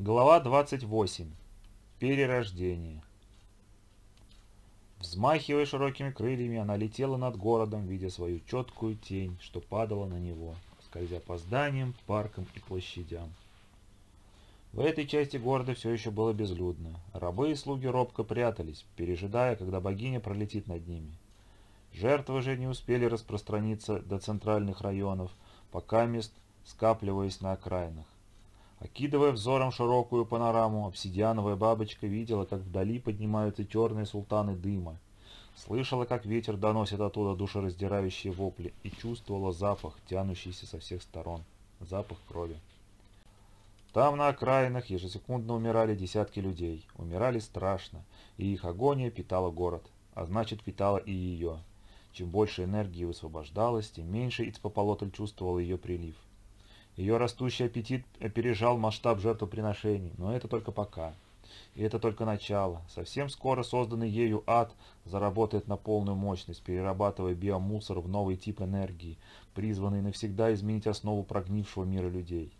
Глава 28. Перерождение. Взмахивая широкими крыльями, она летела над городом, видя свою четкую тень, что падала на него, скользя по зданиям, паркам и площадям. В этой части города все еще было безлюдно. Рабы и слуги робко прятались, пережидая, когда богиня пролетит над ними. Жертвы же не успели распространиться до центральных районов, пока мест скапливаясь на окраинах. Окидывая взором широкую панораму, обсидиановая бабочка видела, как вдали поднимаются черные султаны дыма. Слышала, как ветер доносит оттуда душераздирающие вопли и чувствовала запах, тянущийся со всех сторон. Запах крови. Там на окраинах ежесекундно умирали десятки людей. Умирали страшно, и их агония питала город, а значит питала и ее. Чем больше энергии высвобождалось, тем меньше Ицпополотль чувствовал ее прилив. Ее растущий аппетит опережал масштаб жертвоприношений, но это только пока. И это только начало. Совсем скоро созданный ею ад заработает на полную мощность, перерабатывая биомусор в новый тип энергии, призванный навсегда изменить основу прогнившего мира людей.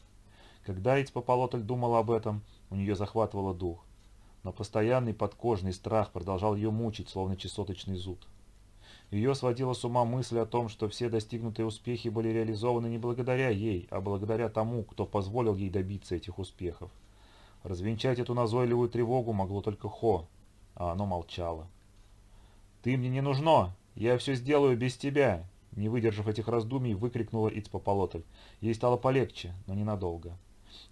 Когда Ицпополотль думала об этом, у нее захватывало дух. Но постоянный подкожный страх продолжал ее мучить, словно чесоточный зуд. Ее сводила с ума мысль о том, что все достигнутые успехи были реализованы не благодаря ей, а благодаря тому, кто позволил ей добиться этих успехов. Развенчать эту назойливую тревогу могло только Хо, а оно молчало. «Ты мне не нужно! Я все сделаю без тебя!» Не выдержав этих раздумий, выкрикнула Ицпополотль. Ей стало полегче, но ненадолго.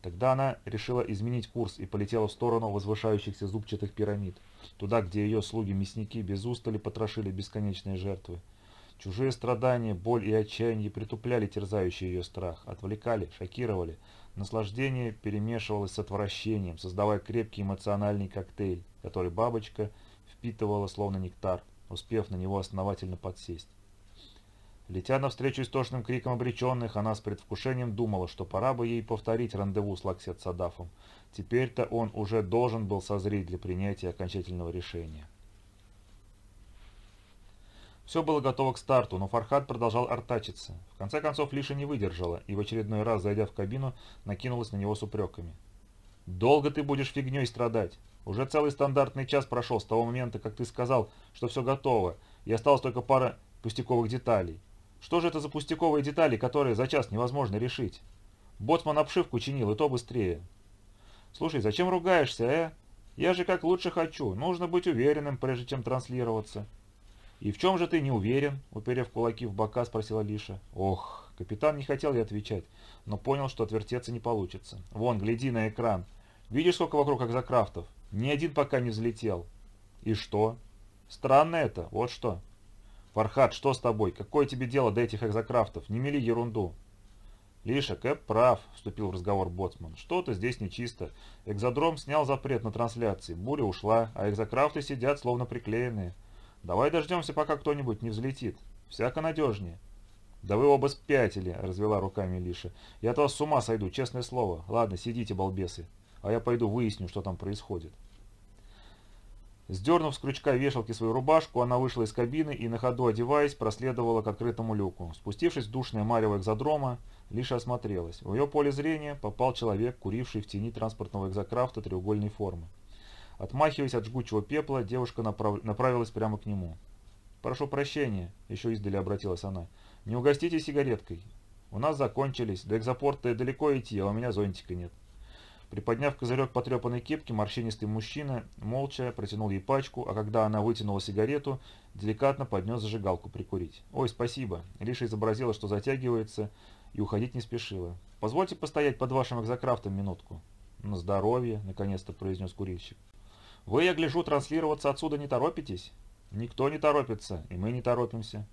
Тогда она решила изменить курс и полетела в сторону возвышающихся зубчатых пирамид, туда, где ее слуги-мясники без устали потрошили бесконечные жертвы. Чужие страдания, боль и отчаяние притупляли терзающий ее страх, отвлекали, шокировали. Наслаждение перемешивалось с отвращением, создавая крепкий эмоциональный коктейль, который бабочка впитывала словно нектар, успев на него основательно подсесть. Летя навстречу истошным криком обреченных, она с предвкушением думала, что пора бы ей повторить рандеву с Лаксет Садафом. Теперь-то он уже должен был созреть для принятия окончательного решения. Все было готово к старту, но Фархад продолжал артачиться. В конце концов, Лиша не выдержала и в очередной раз, зайдя в кабину, накинулась на него с упреками. «Долго ты будешь фигней страдать? Уже целый стандартный час прошел с того момента, как ты сказал, что все готово, и осталась только пара пустяковых деталей. Что же это за пустяковые детали, которые за час невозможно решить? Боцман обшивку чинил, и то быстрее. Слушай, зачем ругаешься, э? Я же как лучше хочу. Нужно быть уверенным, прежде чем транслироваться. И в чем же ты не уверен? Уперев кулаки в бока, спросила Лиша. Ох, капитан не хотел ей отвечать, но понял, что отвертеться не получится. Вон, гляди на экран. Видишь, сколько вокруг экзокрафтов? Ни один пока не взлетел. И что? Странно это, вот что. «Фархад, что с тобой? Какое тебе дело до этих экзокрафтов? Не мели ерунду!» «Лиша, Кэп прав», — вступил в разговор Боцман. «Что-то здесь нечисто. Экзодром снял запрет на трансляции, буря ушла, а экзокрафты сидят словно приклеенные. Давай дождемся, пока кто-нибудь не взлетит. Всяко надежнее». «Да вы оба спятили», — развела руками Лиша. «Я от вас с ума сойду, честное слово. Ладно, сидите, балбесы, а я пойду выясню, что там происходит». Сдернув с крючка вешалки свою рубашку, она вышла из кабины и, на ходу одеваясь, проследовала к открытому люку. Спустившись в душное марево экзодрома, лишь осмотрелась. В ее поле зрения попал человек, куривший в тени транспортного экзокрафта треугольной формы. Отмахиваясь от жгучего пепла, девушка направ... направилась прямо к нему. «Прошу прощения», — еще издали обратилась она. «Не угостите сигареткой. У нас закончились. До экзопорта далеко идти, а у меня зонтика нет». Приподняв козырек потрепанной кепки, морщинистый мужчина молча протянул ей пачку, а когда она вытянула сигарету, деликатно поднес зажигалку прикурить. «Ой, спасибо!» Лиша изобразила, что затягивается, и уходить не спешила. «Позвольте постоять под вашим экзокрафтом минутку». «На здоровье», — наконец-то произнес курильщик. «Вы, я гляжу, транслироваться отсюда не торопитесь?» «Никто не торопится, и мы не торопимся».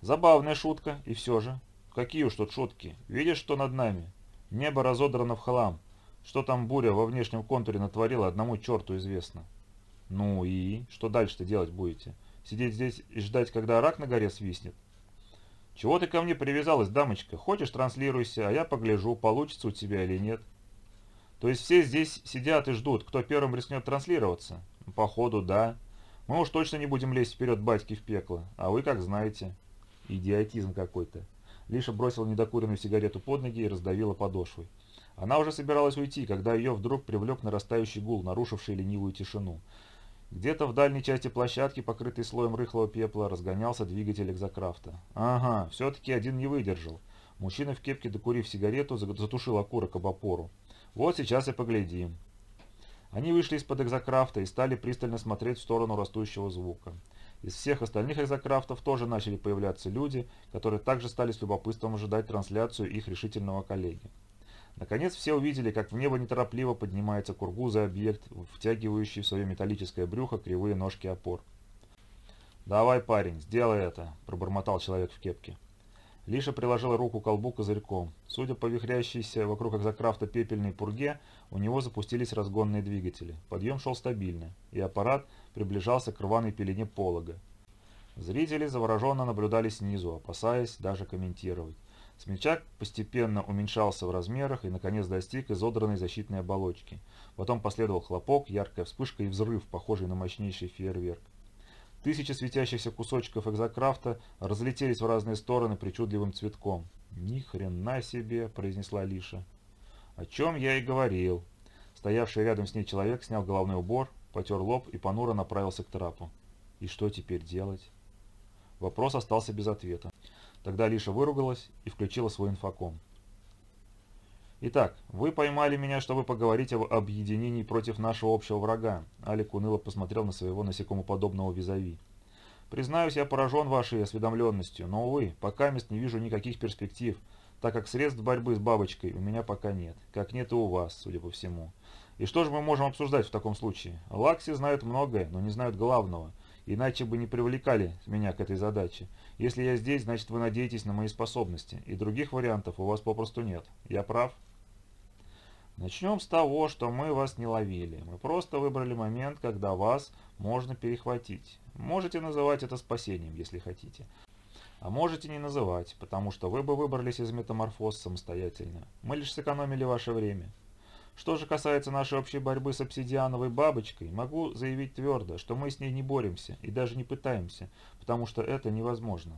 «Забавная шутка, и все же». «Какие уж тут шутки? Видишь, что над нами? Небо разодрано в хлам». Что там буря во внешнем контуре натворила, одному черту известно. Ну и? Что дальше-то делать будете? Сидеть здесь и ждать, когда рак на горе свистнет? Чего ты ко мне привязалась, дамочка? Хочешь, транслируйся, а я погляжу, получится у тебя или нет. То есть все здесь сидят и ждут, кто первым рискнет транслироваться? Походу, да. Мы уж точно не будем лезть вперед батьки в пекло, а вы как знаете. Идиотизм какой-то. Лиша бросила недокуренную сигарету под ноги и раздавила подошвой. Она уже собиралась уйти, когда ее вдруг привлек нарастающий гул, нарушивший ленивую тишину. Где-то в дальней части площадки, покрытой слоем рыхлого пепла, разгонялся двигатель экзокрафта. Ага, все-таки один не выдержал. Мужчина в кепке, докурив сигарету, затушил окурок об опору. Вот сейчас и поглядим. Они вышли из-под экзокрафта и стали пристально смотреть в сторону растущего звука. Из всех остальных экзокрафтов тоже начали появляться люди, которые также стали с любопытством ожидать трансляцию их решительного коллеги. Наконец все увидели, как в небо неторопливо поднимается кургузый объект, втягивающий в свое металлическое брюхо кривые ножки опор. «Давай, парень, сделай это», – пробормотал человек в кепке. Лиша приложила руку к колбу козырьком. Судя по вихрящейся вокруг экзокрафта пепельной пурге, у него запустились разгонные двигатели. Подъем шел стабильно, и аппарат приближался к рваной пелене полога. Зрители завороженно наблюдали снизу, опасаясь даже комментировать. Смельчак постепенно уменьшался в размерах и, наконец, достиг изодранной защитной оболочки. Потом последовал хлопок, яркая вспышка и взрыв, похожий на мощнейший фейерверк. Тысячи светящихся кусочков экзокрафта разлетелись в разные стороны причудливым цветком. «Ни хрена себе!» – произнесла Лиша. «О чем я и говорил». Стоявший рядом с ней человек снял головной убор, потер лоб и понуро направился к трапу. «И что теперь делать?» Вопрос остался без ответа. Тогда Лиша выругалась и включила свой инфоком. «Итак, вы поймали меня, чтобы поговорить об объединении против нашего общего врага», Алик уныло посмотрел на своего насекомоподобного визави. «Признаюсь, я поражен вашей осведомленностью, но, увы, пока мест не вижу никаких перспектив, так как средств борьбы с бабочкой у меня пока нет, как нет и у вас, судя по всему. И что же мы можем обсуждать в таком случае? Лакси знают многое, но не знают главного – Иначе бы не привлекали меня к этой задаче. Если я здесь, значит вы надеетесь на мои способности, и других вариантов у вас попросту нет. Я прав? Начнем с того, что мы вас не ловили. Мы просто выбрали момент, когда вас можно перехватить. Можете называть это спасением, если хотите. А можете не называть, потому что вы бы выбрались из метаморфоз самостоятельно. Мы лишь сэкономили ваше время. Что же касается нашей общей борьбы с обсидиановой бабочкой, могу заявить твердо, что мы с ней не боремся и даже не пытаемся, потому что это невозможно.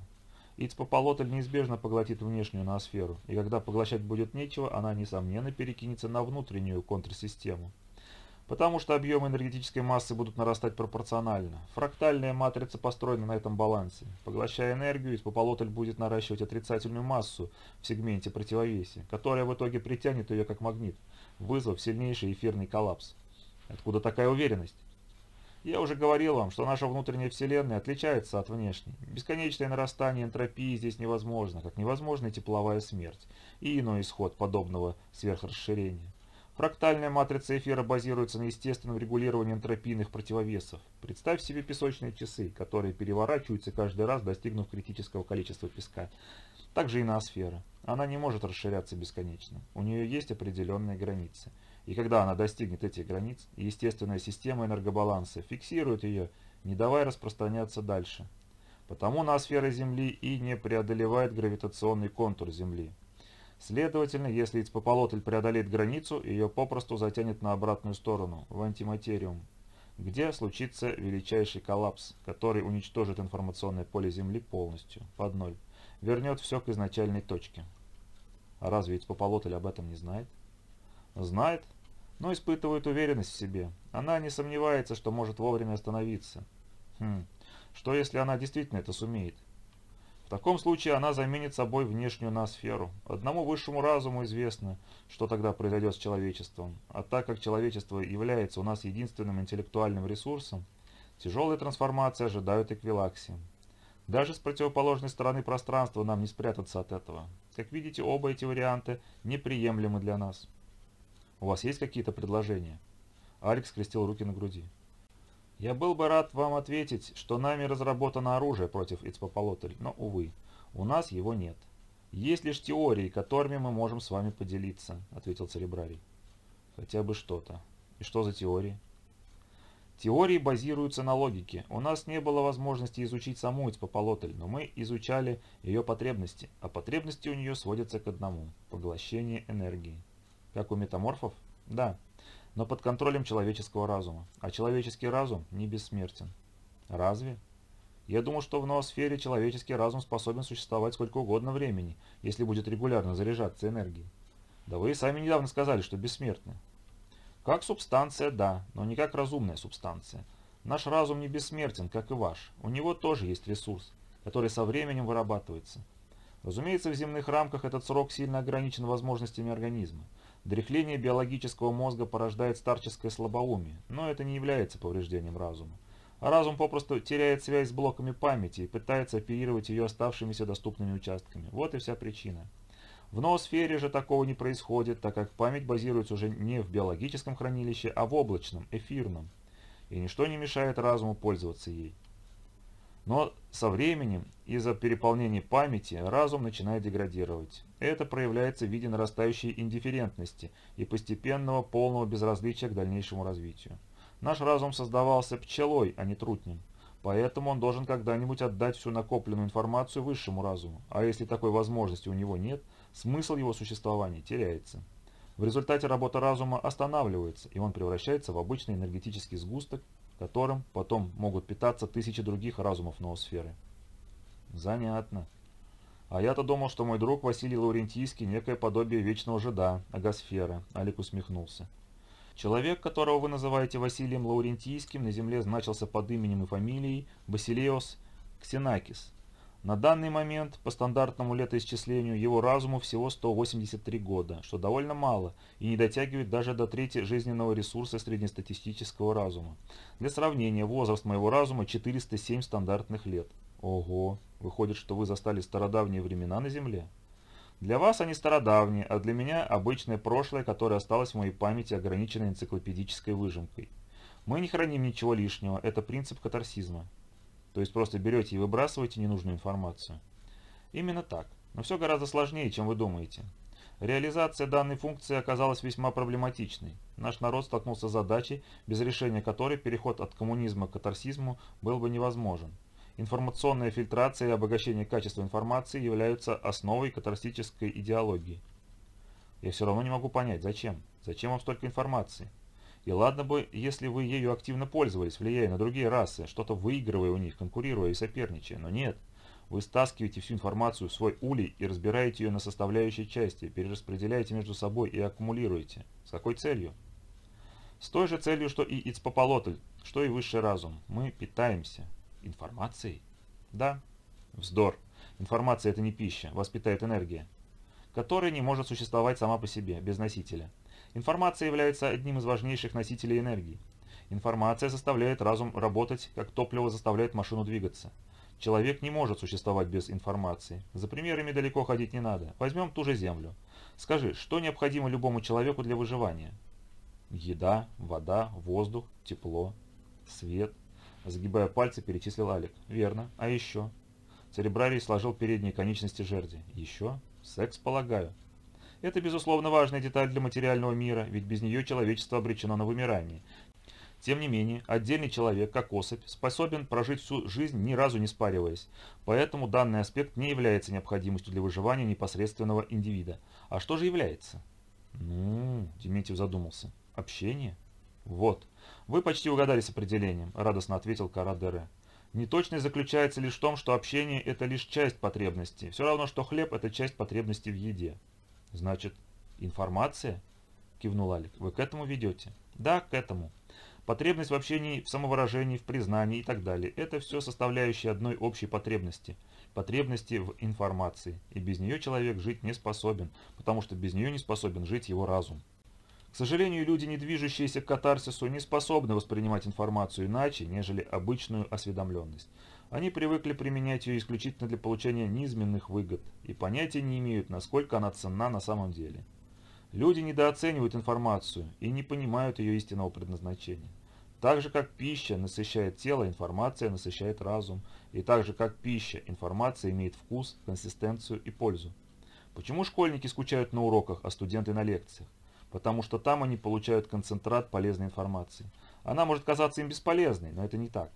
Ицпополотль неизбежно поглотит внешнюю ноосферу, и когда поглощать будет нечего, она, несомненно, перекинется на внутреннюю контрсистему. Потому что объемы энергетической массы будут нарастать пропорционально. Фрактальная матрица построена на этом балансе. Поглощая энергию, Ицпополотль будет наращивать отрицательную массу в сегменте противовесия, которая в итоге притянет ее как магнит – вызвав сильнейший эфирный коллапс. Откуда такая уверенность? Я уже говорил вам, что наша внутренняя Вселенная отличается от внешней. Бесконечное нарастание энтропии здесь невозможно, как невозможна тепловая смерть и иной исход подобного сверхрасширения. Фрактальная матрица эфира базируется на естественном регулировании энтропийных противовесов. Представь себе песочные часы, которые переворачиваются каждый раз, достигнув критического количества песка. Также и ноосфера. Она не может расширяться бесконечно. У нее есть определенные границы. И когда она достигнет этих границ, естественная система энергобаланса фиксирует ее, не давая распространяться дальше. Потому ноосфера Земли и не преодолевает гравитационный контур Земли. Следовательно, если Ицпополотль преодолеет границу, ее попросту затянет на обратную сторону, в антиматериум, где случится величайший коллапс, который уничтожит информационное поле Земли полностью, под ноль вернет все к изначальной точке. А разве ведь Пополотль об этом не знает? Знает, но испытывает уверенность в себе. Она не сомневается, что может вовремя остановиться. Хм, что если она действительно это сумеет? В таком случае она заменит собой внешнюю ноосферу. Одному высшему разуму известно, что тогда произойдет с человечеством. А так как человечество является у нас единственным интеллектуальным ресурсом, тяжелые трансформации ожидают эквилаксии. Даже с противоположной стороны пространства нам не спрятаться от этого. Как видите, оба эти варианта неприемлемы для нас. У вас есть какие-то предложения? Алекс скрестил руки на груди. Я был бы рад вам ответить, что нами разработано оружие против Ицпополотль, но, увы, у нас его нет. Есть лишь теории, которыми мы можем с вами поделиться, ответил Церебрарий. Хотя бы что-то. И что за теории? Теории базируются на логике. У нас не было возможности изучить саму Ицпополотль, но мы изучали ее потребности, а потребности у нее сводятся к одному – поглощение энергии. Как у метаморфов? Да, но под контролем человеческого разума. А человеческий разум не бессмертен. Разве? Я думал, что в ноосфере человеческий разум способен существовать сколько угодно времени, если будет регулярно заряжаться энергией. Да вы сами недавно сказали, что бессмертны. Как субстанция, да, но не как разумная субстанция. Наш разум не бессмертен, как и ваш. У него тоже есть ресурс, который со временем вырабатывается. Разумеется, в земных рамках этот срок сильно ограничен возможностями организма. Дряхление биологического мозга порождает старческое слабоумие, но это не является повреждением разума. Разум попросту теряет связь с блоками памяти и пытается оперировать ее оставшимися доступными участками. Вот и вся причина. В ноосфере же такого не происходит, так как память базируется уже не в биологическом хранилище, а в облачном, эфирном. И ничто не мешает разуму пользоваться ей. Но со временем, из-за переполнения памяти, разум начинает деградировать. Это проявляется в виде нарастающей индифферентности и постепенного полного безразличия к дальнейшему развитию. Наш разум создавался пчелой, а не трутнем. Поэтому он должен когда-нибудь отдать всю накопленную информацию высшему разуму, а если такой возможности у него нет, смысл его существования теряется. В результате работа разума останавливается, и он превращается в обычный энергетический сгусток, которым потом могут питаться тысячи других разумов ноосферы. Занятно. А я-то думал, что мой друг Василий Лаурентийский некое подобие вечного жида, агосфера. Алик усмехнулся. Человек, которого вы называете Василием Лаурентийским, на земле значился под именем и фамилией Басилеос Ксенакис. На данный момент, по стандартному летоисчислению, его разуму всего 183 года, что довольно мало и не дотягивает даже до трети жизненного ресурса среднестатистического разума. Для сравнения, возраст моего разума 407 стандартных лет. Ого, выходит, что вы застали стародавние времена на Земле? Для вас они стародавние, а для меня обычное прошлое, которое осталось в моей памяти ограниченной энциклопедической выжимкой. Мы не храним ничего лишнего, это принцип катарсизма. То есть просто берете и выбрасываете ненужную информацию. Именно так. Но все гораздо сложнее, чем вы думаете. Реализация данной функции оказалась весьма проблематичной. Наш народ столкнулся с задачей, без решения которой переход от коммунизма к катарсизму был бы невозможен. Информационная фильтрация и обогащение качества информации являются основой катарсической идеологии. Я все равно не могу понять, зачем? Зачем вам столько информации? И ладно бы, если вы ею активно пользовались, влияя на другие расы, что-то выигрывая у них, конкурируя и соперничая, но нет. Вы стаскиваете всю информацию в свой улей и разбираете ее на составляющие части, перераспределяете между собой и аккумулируете. С какой целью? С той же целью, что и Ицпополотль, что и высший разум. Мы питаемся. Информацией? Да. Вздор. Информация – это не пища, воспитает энергия, которая не может существовать сама по себе, без носителя. Информация является одним из важнейших носителей энергии. Информация заставляет разум работать, как топливо заставляет машину двигаться. Человек не может существовать без информации. За примерами далеко ходить не надо. Возьмем ту же Землю. Скажи, что необходимо любому человеку для выживания? Еда, вода, воздух, тепло, свет. Загибая пальцы, перечислил Алик. Верно. А еще? Церебрарий сложил передние конечности жерди. Еще? Секс, полагаю. Это, безусловно, важная деталь для материального мира, ведь без нее человечество обречено на вымирание. Тем не менее, отдельный человек, как особь, способен прожить всю жизнь, ни разу не спариваясь. Поэтому данный аспект не является необходимостью для выживания непосредственного индивида. А что же является? Ну, Дементьев задумался. Общение? Вот. Вы почти угадали с определением, радостно ответил Карадере. Неточность заключается лишь в том, что общение – это лишь часть потребностей, все равно, что хлеб – это часть потребностей в еде. Значит, информация? Кивнул Алик. Вы к этому ведете? Да, к этому. Потребность в общении, в самовыражении, в признании и так далее – это все составляющие одной общей потребности. Потребности в информации. И без нее человек жить не способен, потому что без нее не способен жить его разум. К сожалению, люди, не движущиеся к катарсису, не способны воспринимать информацию иначе, нежели обычную осведомленность. Они привыкли применять ее исключительно для получения низменных выгод и понятия не имеют, насколько она ценна на самом деле. Люди недооценивают информацию и не понимают ее истинного предназначения. Так же, как пища насыщает тело, информация насыщает разум. И так же, как пища, информация имеет вкус, консистенцию и пользу. Почему школьники скучают на уроках, а студенты на лекциях? Потому что там они получают концентрат полезной информации. Она может казаться им бесполезной, но это не так.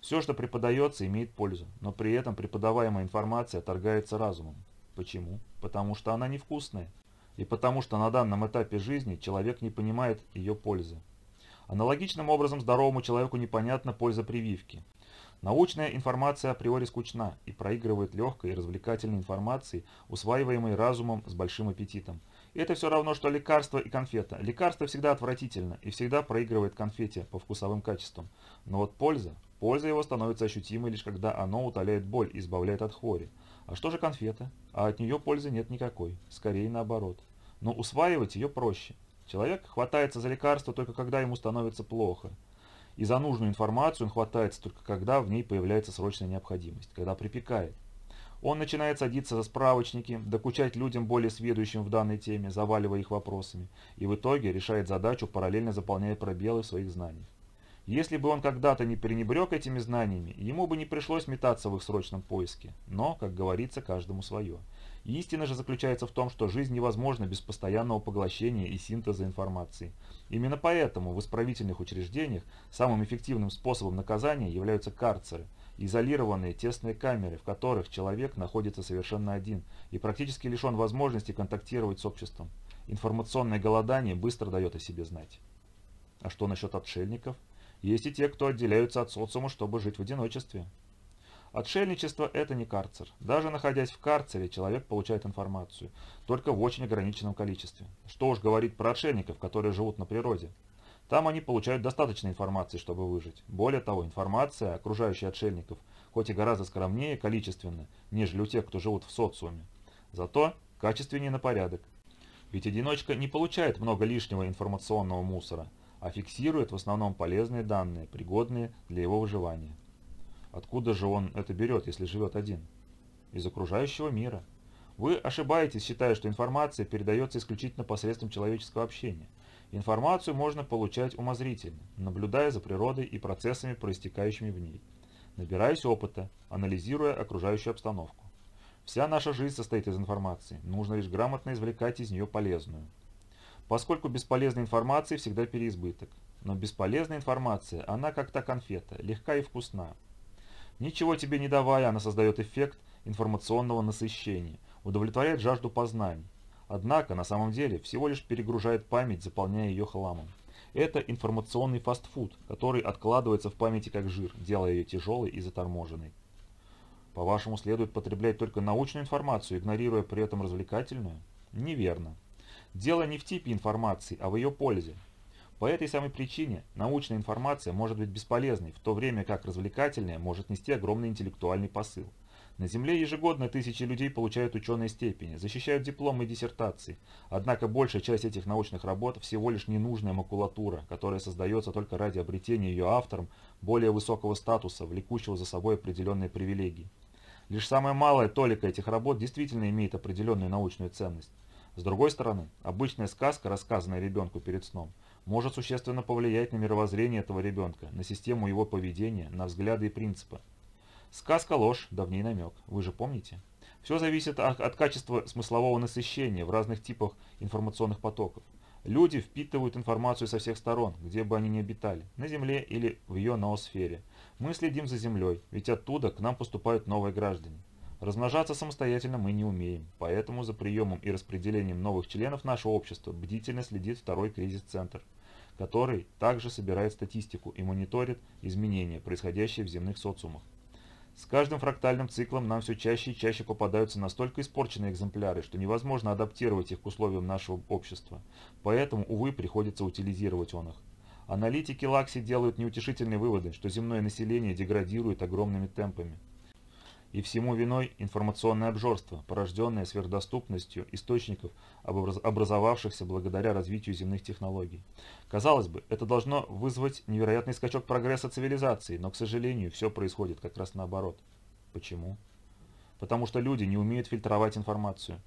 Все, что преподается, имеет пользу, но при этом преподаваемая информация торгается разумом. Почему? Потому что она невкусная. И потому что на данном этапе жизни человек не понимает ее пользы. Аналогичным образом здоровому человеку непонятна польза прививки. Научная информация априори скучна и проигрывает легкой и развлекательной информации, усваиваемой разумом с большим аппетитом. Это все равно, что лекарство и конфета. Лекарство всегда отвратительно и всегда проигрывает конфете по вкусовым качествам. Но вот польза, польза его становится ощутимой лишь когда оно утоляет боль и избавляет от хвори. А что же конфета? А от нее пользы нет никакой, скорее наоборот. Но усваивать ее проще. Человек хватается за лекарство только когда ему становится плохо. И за нужную информацию он хватается только когда в ней появляется срочная необходимость, когда припекает. Он начинает садиться за справочники, докучать людям более сведущим в данной теме, заваливая их вопросами, и в итоге решает задачу, параллельно заполняя пробелы в своих знаниях. Если бы он когда-то не пренебрег этими знаниями, ему бы не пришлось метаться в их срочном поиске. Но, как говорится, каждому свое. Истина же заключается в том, что жизнь невозможна без постоянного поглощения и синтеза информации. Именно поэтому в исправительных учреждениях самым эффективным способом наказания являются карцеры – изолированные тесные камеры, в которых человек находится совершенно один и практически лишен возможности контактировать с обществом. Информационное голодание быстро дает о себе знать. А что насчет отшельников? Есть и те, кто отделяются от социума, чтобы жить в одиночестве. Отшельничество – это не карцер. Даже находясь в карцере, человек получает информацию, только в очень ограниченном количестве. Что уж говорить про отшельников, которые живут на природе. Там они получают достаточно информации, чтобы выжить. Более того, информация, окружающая отшельников, хоть и гораздо скромнее количественно, нежели у тех, кто живут в социуме. Зато качественнее на порядок. Ведь одиночка не получает много лишнего информационного мусора, а фиксирует в основном полезные данные, пригодные для его выживания. Откуда же он это берет, если живет один? Из окружающего мира. Вы ошибаетесь, считая, что информация передается исключительно посредством человеческого общения. Информацию можно получать умозрительно, наблюдая за природой и процессами, проистекающими в ней, набираясь опыта, анализируя окружающую обстановку. Вся наша жизнь состоит из информации, нужно лишь грамотно извлекать из нее полезную. Поскольку бесполезной информации всегда переизбыток, но бесполезная информация, она как та конфета, легка и вкусна. Ничего тебе не давая, она создает эффект информационного насыщения, удовлетворяет жажду познаний, Однако, на самом деле, всего лишь перегружает память, заполняя ее хламом. Это информационный фастфуд, который откладывается в памяти как жир, делая ее тяжелой и заторможенной. По-вашему, следует потреблять только научную информацию, игнорируя при этом развлекательную? Неверно. Дело не в типе информации, а в ее пользе. По этой самой причине научная информация может быть бесполезной, в то время как развлекательная может нести огромный интеллектуальный посыл. На Земле ежегодно тысячи людей получают ученые степени, защищают дипломы и диссертации. Однако большая часть этих научных работ всего лишь ненужная макулатура, которая создается только ради обретения ее автором более высокого статуса, влекущего за собой определенные привилегии. Лишь самая малая толика этих работ действительно имеет определенную научную ценность. С другой стороны, обычная сказка, рассказанная ребенку перед сном, может существенно повлиять на мировоззрение этого ребенка, на систему его поведения, на взгляды и принципы. Сказка ложь, давний намек, вы же помните? Все зависит от качества смыслового насыщения в разных типах информационных потоков. Люди впитывают информацию со всех сторон, где бы они ни обитали, на Земле или в ее ноосфере. Мы следим за Землей, ведь оттуда к нам поступают новые граждане. Размножаться самостоятельно мы не умеем, поэтому за приемом и распределением новых членов нашего общества бдительно следит второй кризис-центр, который также собирает статистику и мониторит изменения, происходящие в земных социумах. С каждым фрактальным циклом нам все чаще и чаще попадаются настолько испорченные экземпляры, что невозможно адаптировать их к условиям нашего общества. Поэтому, увы, приходится утилизировать он их. Аналитики Лакси делают неутешительные выводы, что земное население деградирует огромными темпами. И всему виной информационное обжорство, порожденное сверхдоступностью источников, образовавшихся благодаря развитию земных технологий. Казалось бы, это должно вызвать невероятный скачок прогресса цивилизации, но, к сожалению, все происходит как раз наоборот. Почему? Потому что люди не умеют фильтровать информацию.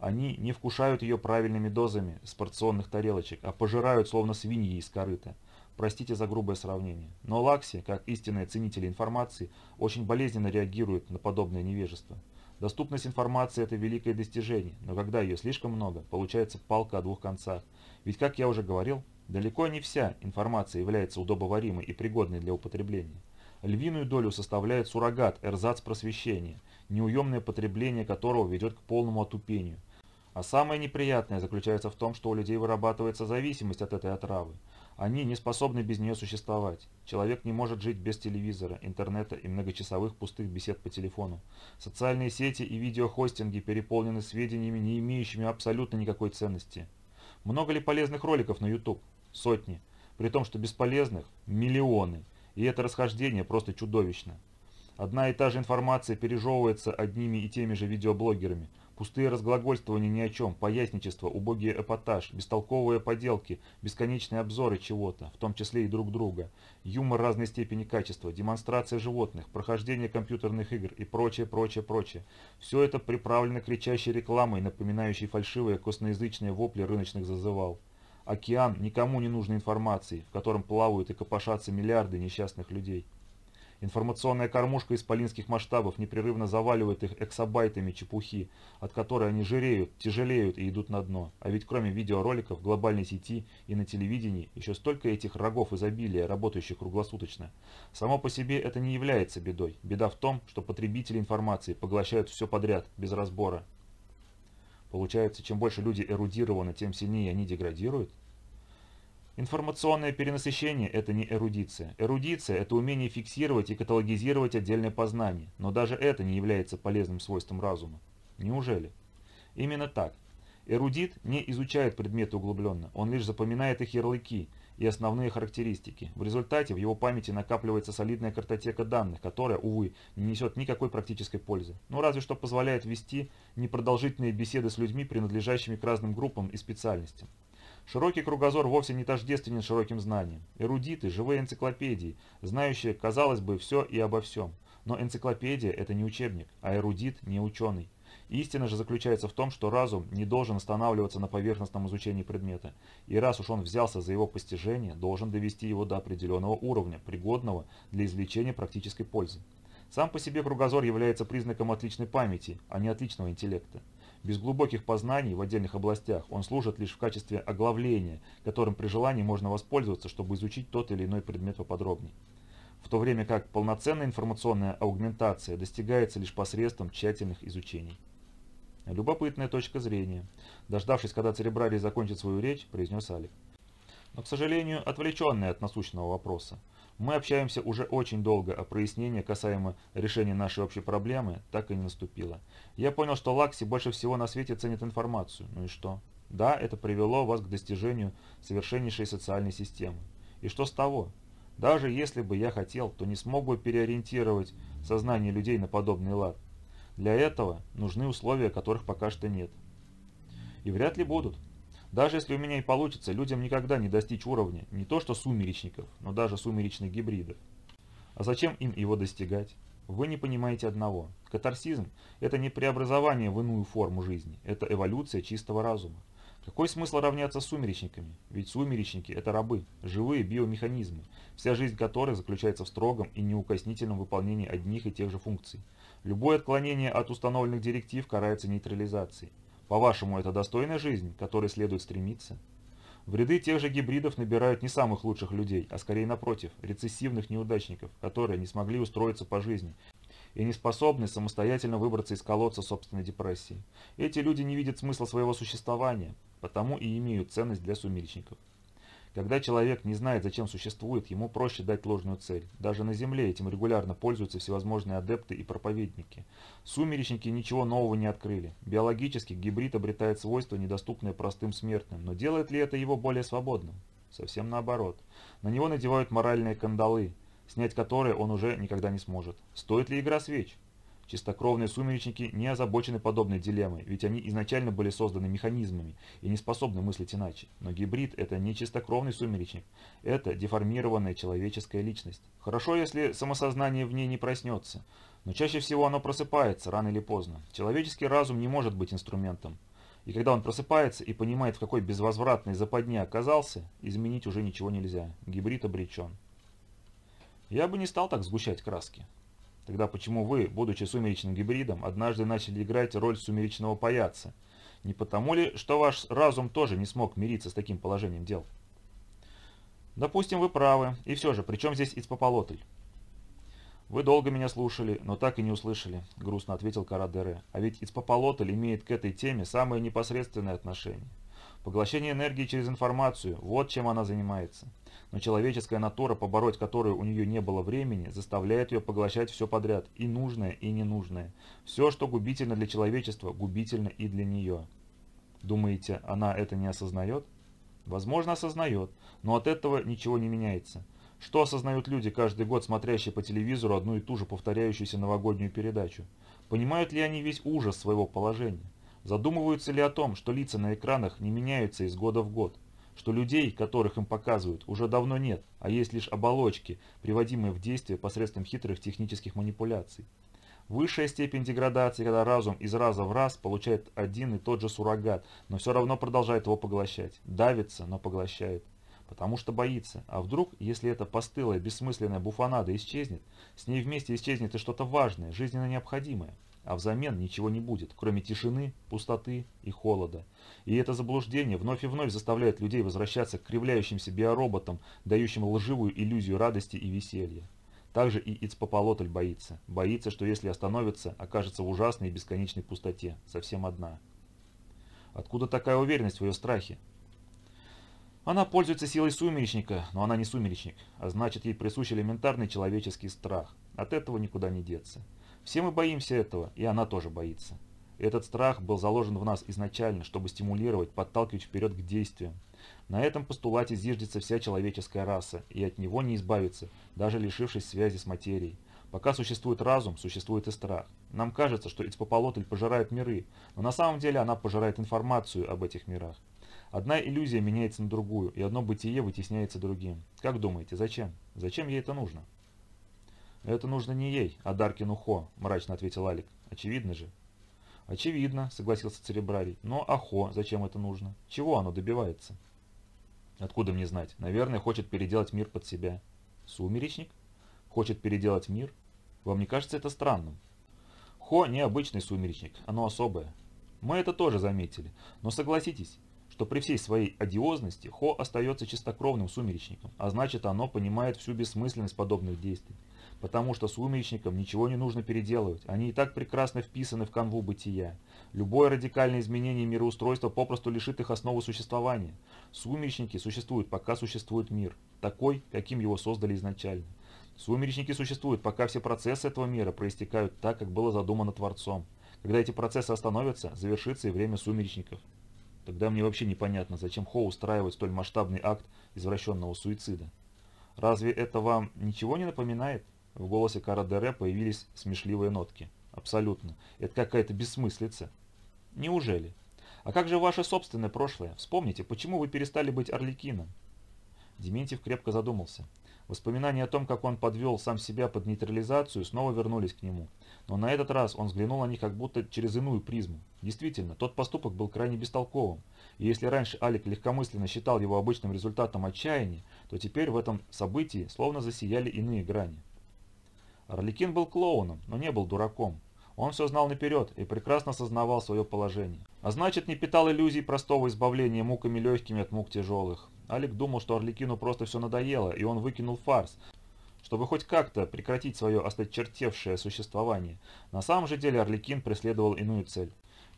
Они не вкушают ее правильными дозами с порционных тарелочек, а пожирают словно свиньи из корыта. Простите за грубое сравнение. Но Лакси, как истинные ценители информации, очень болезненно реагирует на подобное невежество. Доступность информации – это великое достижение, но когда ее слишком много, получается палка о двух концах. Ведь, как я уже говорил, далеко не вся информация является удобоваримой и пригодной для употребления. Львиную долю составляет суррогат, эрзац просвещения, неуемное потребление которого ведет к полному отупению. А самое неприятное заключается в том, что у людей вырабатывается зависимость от этой отравы. Они не способны без нее существовать. Человек не может жить без телевизора, интернета и многочасовых пустых бесед по телефону. Социальные сети и видеохостинги переполнены сведениями, не имеющими абсолютно никакой ценности. Много ли полезных роликов на YouTube? Сотни. При том, что бесполезных – миллионы. И это расхождение просто чудовищно. Одна и та же информация пережевывается одними и теми же видеоблогерами – Пустые разглагольствования ни о чем, поясничество, убогий эпатаж, бестолковые поделки, бесконечные обзоры чего-то, в том числе и друг друга, юмор разной степени качества, демонстрация животных, прохождение компьютерных игр и прочее, прочее, прочее. Все это приправлено кричащей рекламой, напоминающей фальшивые косноязычные вопли рыночных зазывал. Океан никому не нужной информации, в котором плавают и копошатся миллиарды несчастных людей. Информационная кормушка исполинских масштабов непрерывно заваливает их эксабайтами чепухи, от которой они жиреют, тяжелеют и идут на дно. А ведь кроме видеороликов, глобальной сети и на телевидении еще столько этих рогов изобилия, работающих круглосуточно. Само по себе это не является бедой. Беда в том, что потребители информации поглощают все подряд, без разбора. Получается, чем больше люди эрудированы, тем сильнее они деградируют? Информационное перенасыщение – это не эрудиция. Эрудиция – это умение фиксировать и каталогизировать отдельное познание, но даже это не является полезным свойством разума. Неужели? Именно так. Эрудит не изучает предметы углубленно, он лишь запоминает их ярлыки и основные характеристики. В результате в его памяти накапливается солидная картотека данных, которая, увы, не несет никакой практической пользы. Ну разве что позволяет вести непродолжительные беседы с людьми, принадлежащими к разным группам и специальностям. Широкий кругозор вовсе не тождественен широким знаниям. Эрудиты – живые энциклопедии, знающие, казалось бы, все и обо всем. Но энциклопедия – это не учебник, а эрудит – не ученый. Истина же заключается в том, что разум не должен останавливаться на поверхностном изучении предмета, и раз уж он взялся за его постижение, должен довести его до определенного уровня, пригодного для извлечения практической пользы. Сам по себе кругозор является признаком отличной памяти, а не отличного интеллекта. Без глубоких познаний в отдельных областях он служит лишь в качестве оглавления, которым при желании можно воспользоваться, чтобы изучить тот или иной предмет поподробнее. В то время как полноценная информационная аугментация достигается лишь посредством тщательных изучений. Любопытная точка зрения. Дождавшись, когда Церебрарий закончит свою речь, произнес Алик. Но, к сожалению, отвлеченная от насущного вопроса. Мы общаемся уже очень долго, а прояснение касаемо решения нашей общей проблемы так и не наступило. Я понял, что Лакси больше всего на свете ценит информацию. Ну и что? Да, это привело вас к достижению совершеннейшей социальной системы. И что с того? Даже если бы я хотел, то не смог бы переориентировать сознание людей на подобный лад. Для этого нужны условия, которых пока что нет. И вряд ли будут. Даже если у меня и получится, людям никогда не достичь уровня не то что сумеречников, но даже сумеречных гибридов. А зачем им его достигать? Вы не понимаете одного. Катарсизм – это не преобразование в иную форму жизни, это эволюция чистого разума. Какой смысл равняться с сумеречниками? Ведь сумеречники – это рабы, живые биомеханизмы, вся жизнь которых заключается в строгом и неукоснительном выполнении одних и тех же функций. Любое отклонение от установленных директив карается нейтрализацией. По-вашему, это достойная жизнь, к которой следует стремиться? В ряды тех же гибридов набирают не самых лучших людей, а скорее напротив, рецессивных неудачников, которые не смогли устроиться по жизни и не способны самостоятельно выбраться из колодца собственной депрессии. Эти люди не видят смысла своего существования, потому и имеют ценность для сумеречников. Когда человек не знает, зачем существует, ему проще дать ложную цель. Даже на Земле этим регулярно пользуются всевозможные адепты и проповедники. Сумеречники ничего нового не открыли. Биологически гибрид обретает свойства, недоступные простым смертным. Но делает ли это его более свободным? Совсем наоборот. На него надевают моральные кандалы, снять которые он уже никогда не сможет. Стоит ли игра свеч? Чистокровные сумеречники не озабочены подобной дилеммой, ведь они изначально были созданы механизмами и не способны мыслить иначе. Но гибрид – это не чистокровный сумеречник, это деформированная человеческая личность. Хорошо, если самосознание в ней не проснется, но чаще всего оно просыпается рано или поздно. Человеческий разум не может быть инструментом. И когда он просыпается и понимает, в какой безвозвратной западне оказался, изменить уже ничего нельзя. Гибрид обречен. Я бы не стал так сгущать краски. Тогда почему вы, будучи сумеречным гибридом, однажды начали играть роль сумеречного паяца? Не потому ли, что ваш разум тоже не смог мириться с таким положением дел? Допустим, вы правы. И все же, при чем здесь Ицпополотль? «Вы долго меня слушали, но так и не услышали», — грустно ответил Карадере. «А ведь Ицпополотль имеет к этой теме самое непосредственное отношение. Поглощение энергии через информацию – вот чем она занимается. Но человеческая натура, побороть которую у нее не было времени, заставляет ее поглощать все подряд, и нужное, и ненужное. Все, что губительно для человечества, губительно и для нее. Думаете, она это не осознает? Возможно, осознает, но от этого ничего не меняется. Что осознают люди, каждый год смотрящие по телевизору одну и ту же повторяющуюся новогоднюю передачу? Понимают ли они весь ужас своего положения? Задумываются ли о том, что лица на экранах не меняются из года в год? Что людей, которых им показывают, уже давно нет, а есть лишь оболочки, приводимые в действие посредством хитрых технических манипуляций? Высшая степень деградации, когда разум из раза в раз получает один и тот же суррогат, но все равно продолжает его поглощать. Давится, но поглощает потому что боится. А вдруг, если эта постылая, бессмысленная буфанада исчезнет, с ней вместе исчезнет и что-то важное, жизненно необходимое, а взамен ничего не будет, кроме тишины, пустоты и холода. И это заблуждение вновь и вновь заставляет людей возвращаться к кривляющимся биороботам, дающим лживую иллюзию радости и веселья. Также и Ицпополотль боится. Боится, что если остановится, окажется в ужасной и бесконечной пустоте, совсем одна. Откуда такая уверенность в ее страхе? Она пользуется силой сумеречника, но она не сумеречник, а значит ей присущ элементарный человеческий страх. От этого никуда не деться. Все мы боимся этого, и она тоже боится. Этот страх был заложен в нас изначально, чтобы стимулировать, подталкивать вперед к действиям. На этом постулате зиждется вся человеческая раса, и от него не избавиться, даже лишившись связи с материей. Пока существует разум, существует и страх. Нам кажется, что Ицпополотль пожирает миры, но на самом деле она пожирает информацию об этих мирах. Одна иллюзия меняется на другую, и одно бытие вытесняется другим. Как думаете, зачем? Зачем ей это нужно? Это нужно не ей, а Даркину Хо, мрачно ответил Алик. Очевидно же. Очевидно, согласился Церебрарий. Но а Хо зачем это нужно? Чего оно добивается? Откуда мне знать? Наверное, хочет переделать мир под себя. Сумеречник? Хочет переделать мир? Вам не кажется это странным? Хо необычный сумеречник, оно особое. Мы это тоже заметили. Но согласитесь, что при всей своей одиозности Хо остается чистокровным сумеречником, а значит оно понимает всю бессмысленность подобных действий. Потому что сумеречникам ничего не нужно переделывать, они и так прекрасно вписаны в канву бытия. Любое радикальное изменение мироустройства попросту лишит их основы существования. Сумеречники существуют, пока существует мир, такой, каким его создали изначально. Сумеречники существуют, пока все процессы этого мира проистекают так, как было задумано Творцом. Когда эти процессы остановятся, завершится и время сумеречников. Тогда мне вообще непонятно, зачем Хо устраивает столь масштабный акт извращенного суицида. Разве это вам ничего не напоминает? В голосе Карадере появились смешливые нотки. Абсолютно. Это какая-то бессмыслица. Неужели? А как же ваше собственное прошлое? Вспомните, почему вы перестали быть Орликином? Дементьев крепко задумался. Воспоминания о том, как он подвел сам себя под нейтрализацию, снова вернулись к нему. Но на этот раз он взглянул на них как будто через иную призму. Действительно, тот поступок был крайне бестолковым. И если раньше Алик легкомысленно считал его обычным результатом отчаяния, то теперь в этом событии словно засияли иные грани. Орликин был клоуном, но не был дураком. Он все знал наперед и прекрасно осознавал свое положение. А значит, не питал иллюзий простого избавления муками легкими от мук тяжелых. Алик думал, что Орликину просто все надоело, и он выкинул фарс, чтобы хоть как-то прекратить свое осточертевшее существование. На самом же деле Орликин преследовал иную цель.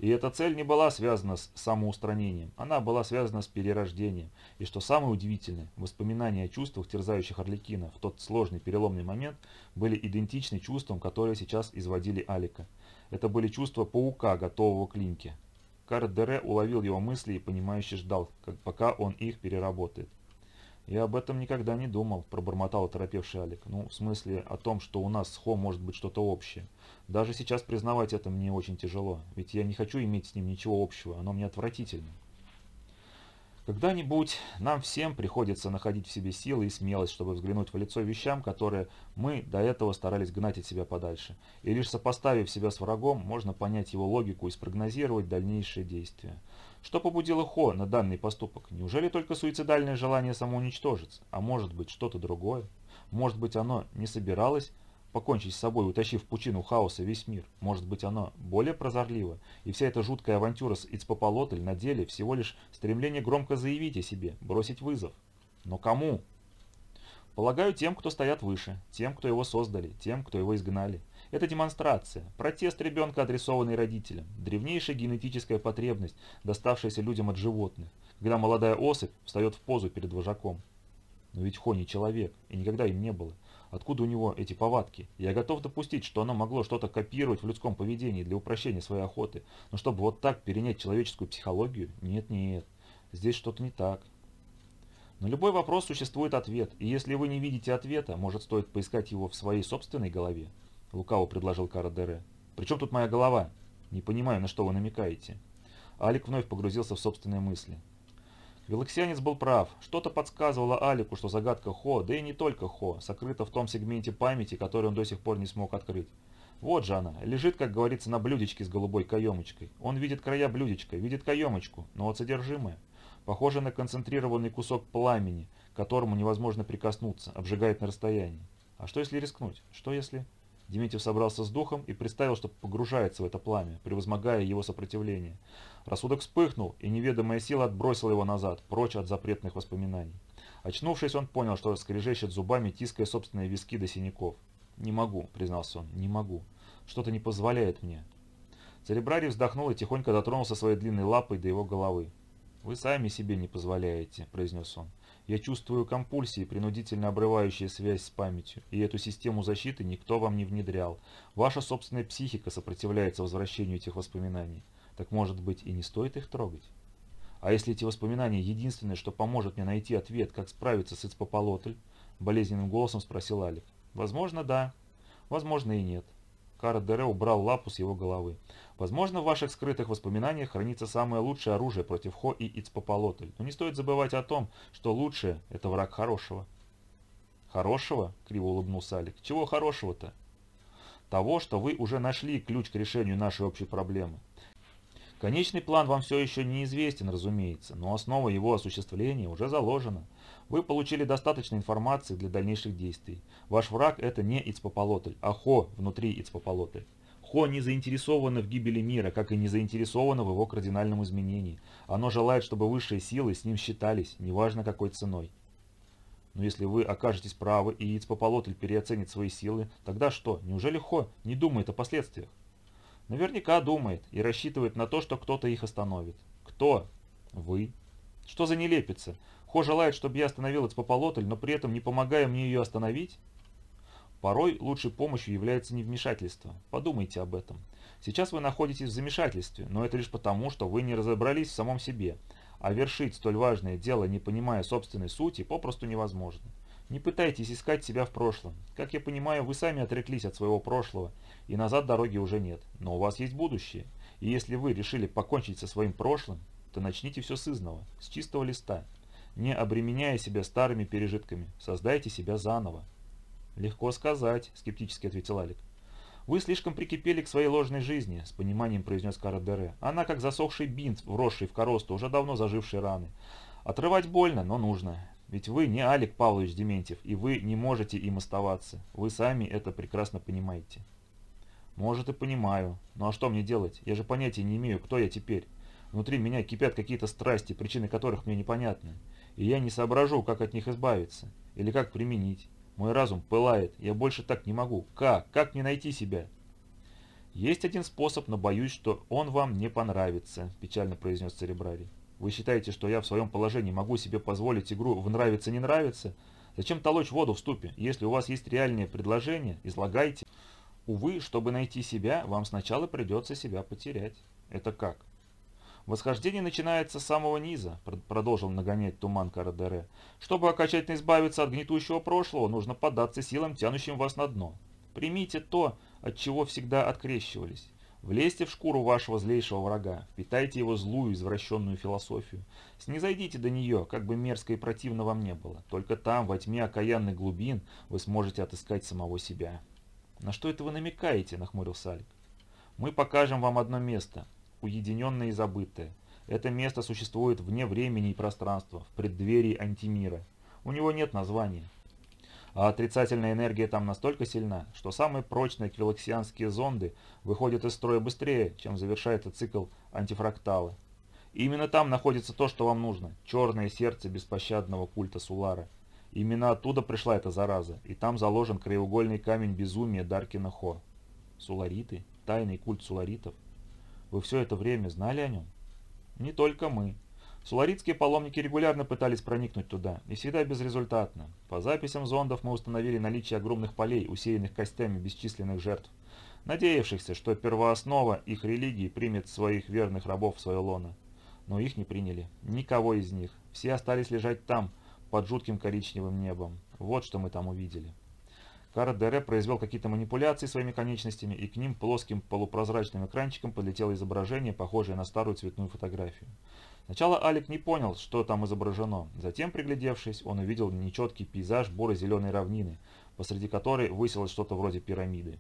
И эта цель не была связана с самоустранением, она была связана с перерождением. И что самое удивительное, воспоминания о чувствах, терзающих Орликина в тот сложный переломный момент, были идентичны чувствам, которые сейчас изводили Алика. Это были чувства паука, готового к линьке. Кардере уловил его мысли и понимающе ждал, как, пока он их переработает. «Я об этом никогда не думал», – пробормотал оторопевший Алик. «Ну, в смысле о том, что у нас с Хо может быть что-то общее. Даже сейчас признавать это мне очень тяжело, ведь я не хочу иметь с ним ничего общего, оно мне отвратительно». Когда-нибудь нам всем приходится находить в себе силы и смелость, чтобы взглянуть в лицо вещам, которые мы до этого старались гнать от себя подальше. И лишь сопоставив себя с врагом, можно понять его логику и спрогнозировать дальнейшие действия. Что побудило Хо на данный поступок? Неужели только суицидальное желание самоуничтожиться? А может быть что-то другое? Может быть оно не собиралось покончить с собой, утащив в пучину хаоса весь мир? Может быть оно более прозорливо? И вся эта жуткая авантюра с Ицпополотль на деле всего лишь стремление громко заявить о себе, бросить вызов? Но кому? Полагаю, тем, кто стоят выше, тем, кто его создали, тем, кто его изгнали. Это демонстрация, протест ребенка, адресованный родителям, древнейшая генетическая потребность, доставшаяся людям от животных, когда молодая особь встает в позу перед вожаком. Но ведь Хо не человек, и никогда им не было. Откуда у него эти повадки? Я готов допустить, что оно могло что-то копировать в людском поведении для упрощения своей охоты, но чтобы вот так перенять человеческую психологию? Нет-нет, здесь что-то не так. На любой вопрос существует ответ, и если вы не видите ответа, может стоит поискать его в своей собственной голове. Лукаво предложил Кара Дере. «При чем тут моя голова? Не понимаю, на что вы намекаете». Алик вновь погрузился в собственные мысли. Галаксианец был прав. Что-то подсказывало Алику, что загадка Хо, да и не только Хо, сокрыта в том сегменте памяти, который он до сих пор не смог открыть. Вот же она, лежит, как говорится, на блюдечке с голубой каемочкой. Он видит края блюдечка, видит каемочку, но вот содержимое. Похоже на концентрированный кусок пламени, к которому невозможно прикоснуться, обжигает на расстоянии. А что если рискнуть? Что если... Дементьев собрался с духом и представил, что погружается в это пламя, превозмогая его сопротивление. Рассудок вспыхнул, и неведомая сила отбросила его назад, прочь от запретных воспоминаний. Очнувшись, он понял, что скрежещет зубами, тиская собственные виски до синяков. «Не могу», — признался он, — «не могу. Что-то не позволяет мне». Церебрарий вздохнул и тихонько дотронулся своей длинной лапой до его головы. «Вы сами себе не позволяете», — произнес он. «Я чувствую компульсии, принудительно обрывающие связь с памятью, и эту систему защиты никто вам не внедрял. Ваша собственная психика сопротивляется возвращению этих воспоминаний. Так может быть и не стоит их трогать? А если эти воспоминания единственное, что поможет мне найти ответ, как справиться с Ицпополотль?» Болезненным голосом спросил Алик. «Возможно, да. Возможно и нет». Дере убрал лапу с его головы. Возможно, в ваших скрытых воспоминаниях хранится самое лучшее оружие против Хо и Ицпополотль, но не стоит забывать о том, что лучшее – это враг хорошего. «Хорошего?» – криво улыбнулся Алик. «Чего хорошего-то?» «Того, что вы уже нашли ключ к решению нашей общей проблемы. Конечный план вам все еще неизвестен, разумеется, но основа его осуществления уже заложена. Вы получили достаточно информации для дальнейших действий. Ваш враг – это не Ицпополотль, а Хо внутри Ицпополотль. Хо не заинтересовано в гибели мира, как и не заинтересовано в его кардинальном изменении. Оно желает, чтобы высшие силы с ним считались, неважно какой ценой. Но если вы окажетесь правы и Ицпополотль переоценит свои силы, тогда что, неужели Хо не думает о последствиях? Наверняка думает и рассчитывает на то, что кто-то их остановит. Кто? Вы. Что за нелепица? Хо желает, чтобы я остановил Ицпополотль, но при этом не помогая мне ее остановить? Порой лучшей помощью является невмешательство. Подумайте об этом. Сейчас вы находитесь в замешательстве, но это лишь потому, что вы не разобрались в самом себе. А вершить столь важное дело, не понимая собственной сути, попросту невозможно. Не пытайтесь искать себя в прошлом. Как я понимаю, вы сами отреклись от своего прошлого, и назад дороги уже нет. Но у вас есть будущее. И если вы решили покончить со своим прошлым, то начните все с изного, с чистого листа. Не обременяя себя старыми пережитками, создайте себя заново. «Легко сказать», — скептически ответил Алик. «Вы слишком прикипели к своей ложной жизни», — с пониманием произнес Карадере. «Она как засохший бинт, вросший в коросту, уже давно зажившие раны. Отрывать больно, но нужно. Ведь вы не Алик Павлович Дементьев, и вы не можете им оставаться. Вы сами это прекрасно понимаете». «Может и понимаю. Ну а что мне делать? Я же понятия не имею, кто я теперь. Внутри меня кипят какие-то страсти, причины которых мне непонятны. И я не соображу, как от них избавиться. Или как применить. Мой разум пылает. Я больше так не могу. Как? Как мне найти себя? Есть один способ, но боюсь, что он вам не понравится, печально произнес Церебрарий. Вы считаете, что я в своем положении могу себе позволить игру в нравится-не нравится? Зачем толочь воду в ступе? Если у вас есть реальные предложения, излагайте. Увы, чтобы найти себя, вам сначала придется себя потерять. Это как? Восхождение начинается с самого низа, продолжил нагонять туман Карадере. Чтобы окончательно избавиться от гнетущего прошлого, нужно поддаться силам, тянущим вас на дно. Примите то, от чего всегда открещивались. Влезьте в шкуру вашего злейшего врага, впитайте его злую, извращенную философию. Снизойдите до нее, как бы мерзко и противно вам не было. Только там, во тьме окаянных глубин, вы сможете отыскать самого себя. «На что это вы намекаете?» – нахмурился Алик. «Мы покажем вам одно место, уединенное и забытое. Это место существует вне времени и пространства, в преддверии антимира. У него нет названия. А отрицательная энергия там настолько сильна, что самые прочные квилоксианские зонды выходят из строя быстрее, чем завершается цикл антифрактала. И именно там находится то, что вам нужно – черное сердце беспощадного культа Сулара. Именно оттуда пришла эта зараза, и там заложен краеугольный камень безумия Даркина Хо. Сулариты? Тайный культ суларитов? Вы все это время знали о нем? Не только мы. Суларитские паломники регулярно пытались проникнуть туда, и всегда безрезультатно. По записям зондов мы установили наличие огромных полей, усеянных костями бесчисленных жертв, надеявшихся, что первооснова их религии примет своих верных рабов в свое лоно. Но их не приняли. Никого из них. Все остались лежать там, под жутким коричневым небом. Вот что мы там увидели. Дере произвел какие-то манипуляции своими конечностями, и к ним плоским полупрозрачным экранчиком подлетело изображение, похожее на старую цветную фотографию. Сначала Алик не понял, что там изображено. Затем, приглядевшись, он увидел нечеткий пейзаж буро-зеленой равнины, посреди которой высилось что-то вроде пирамиды.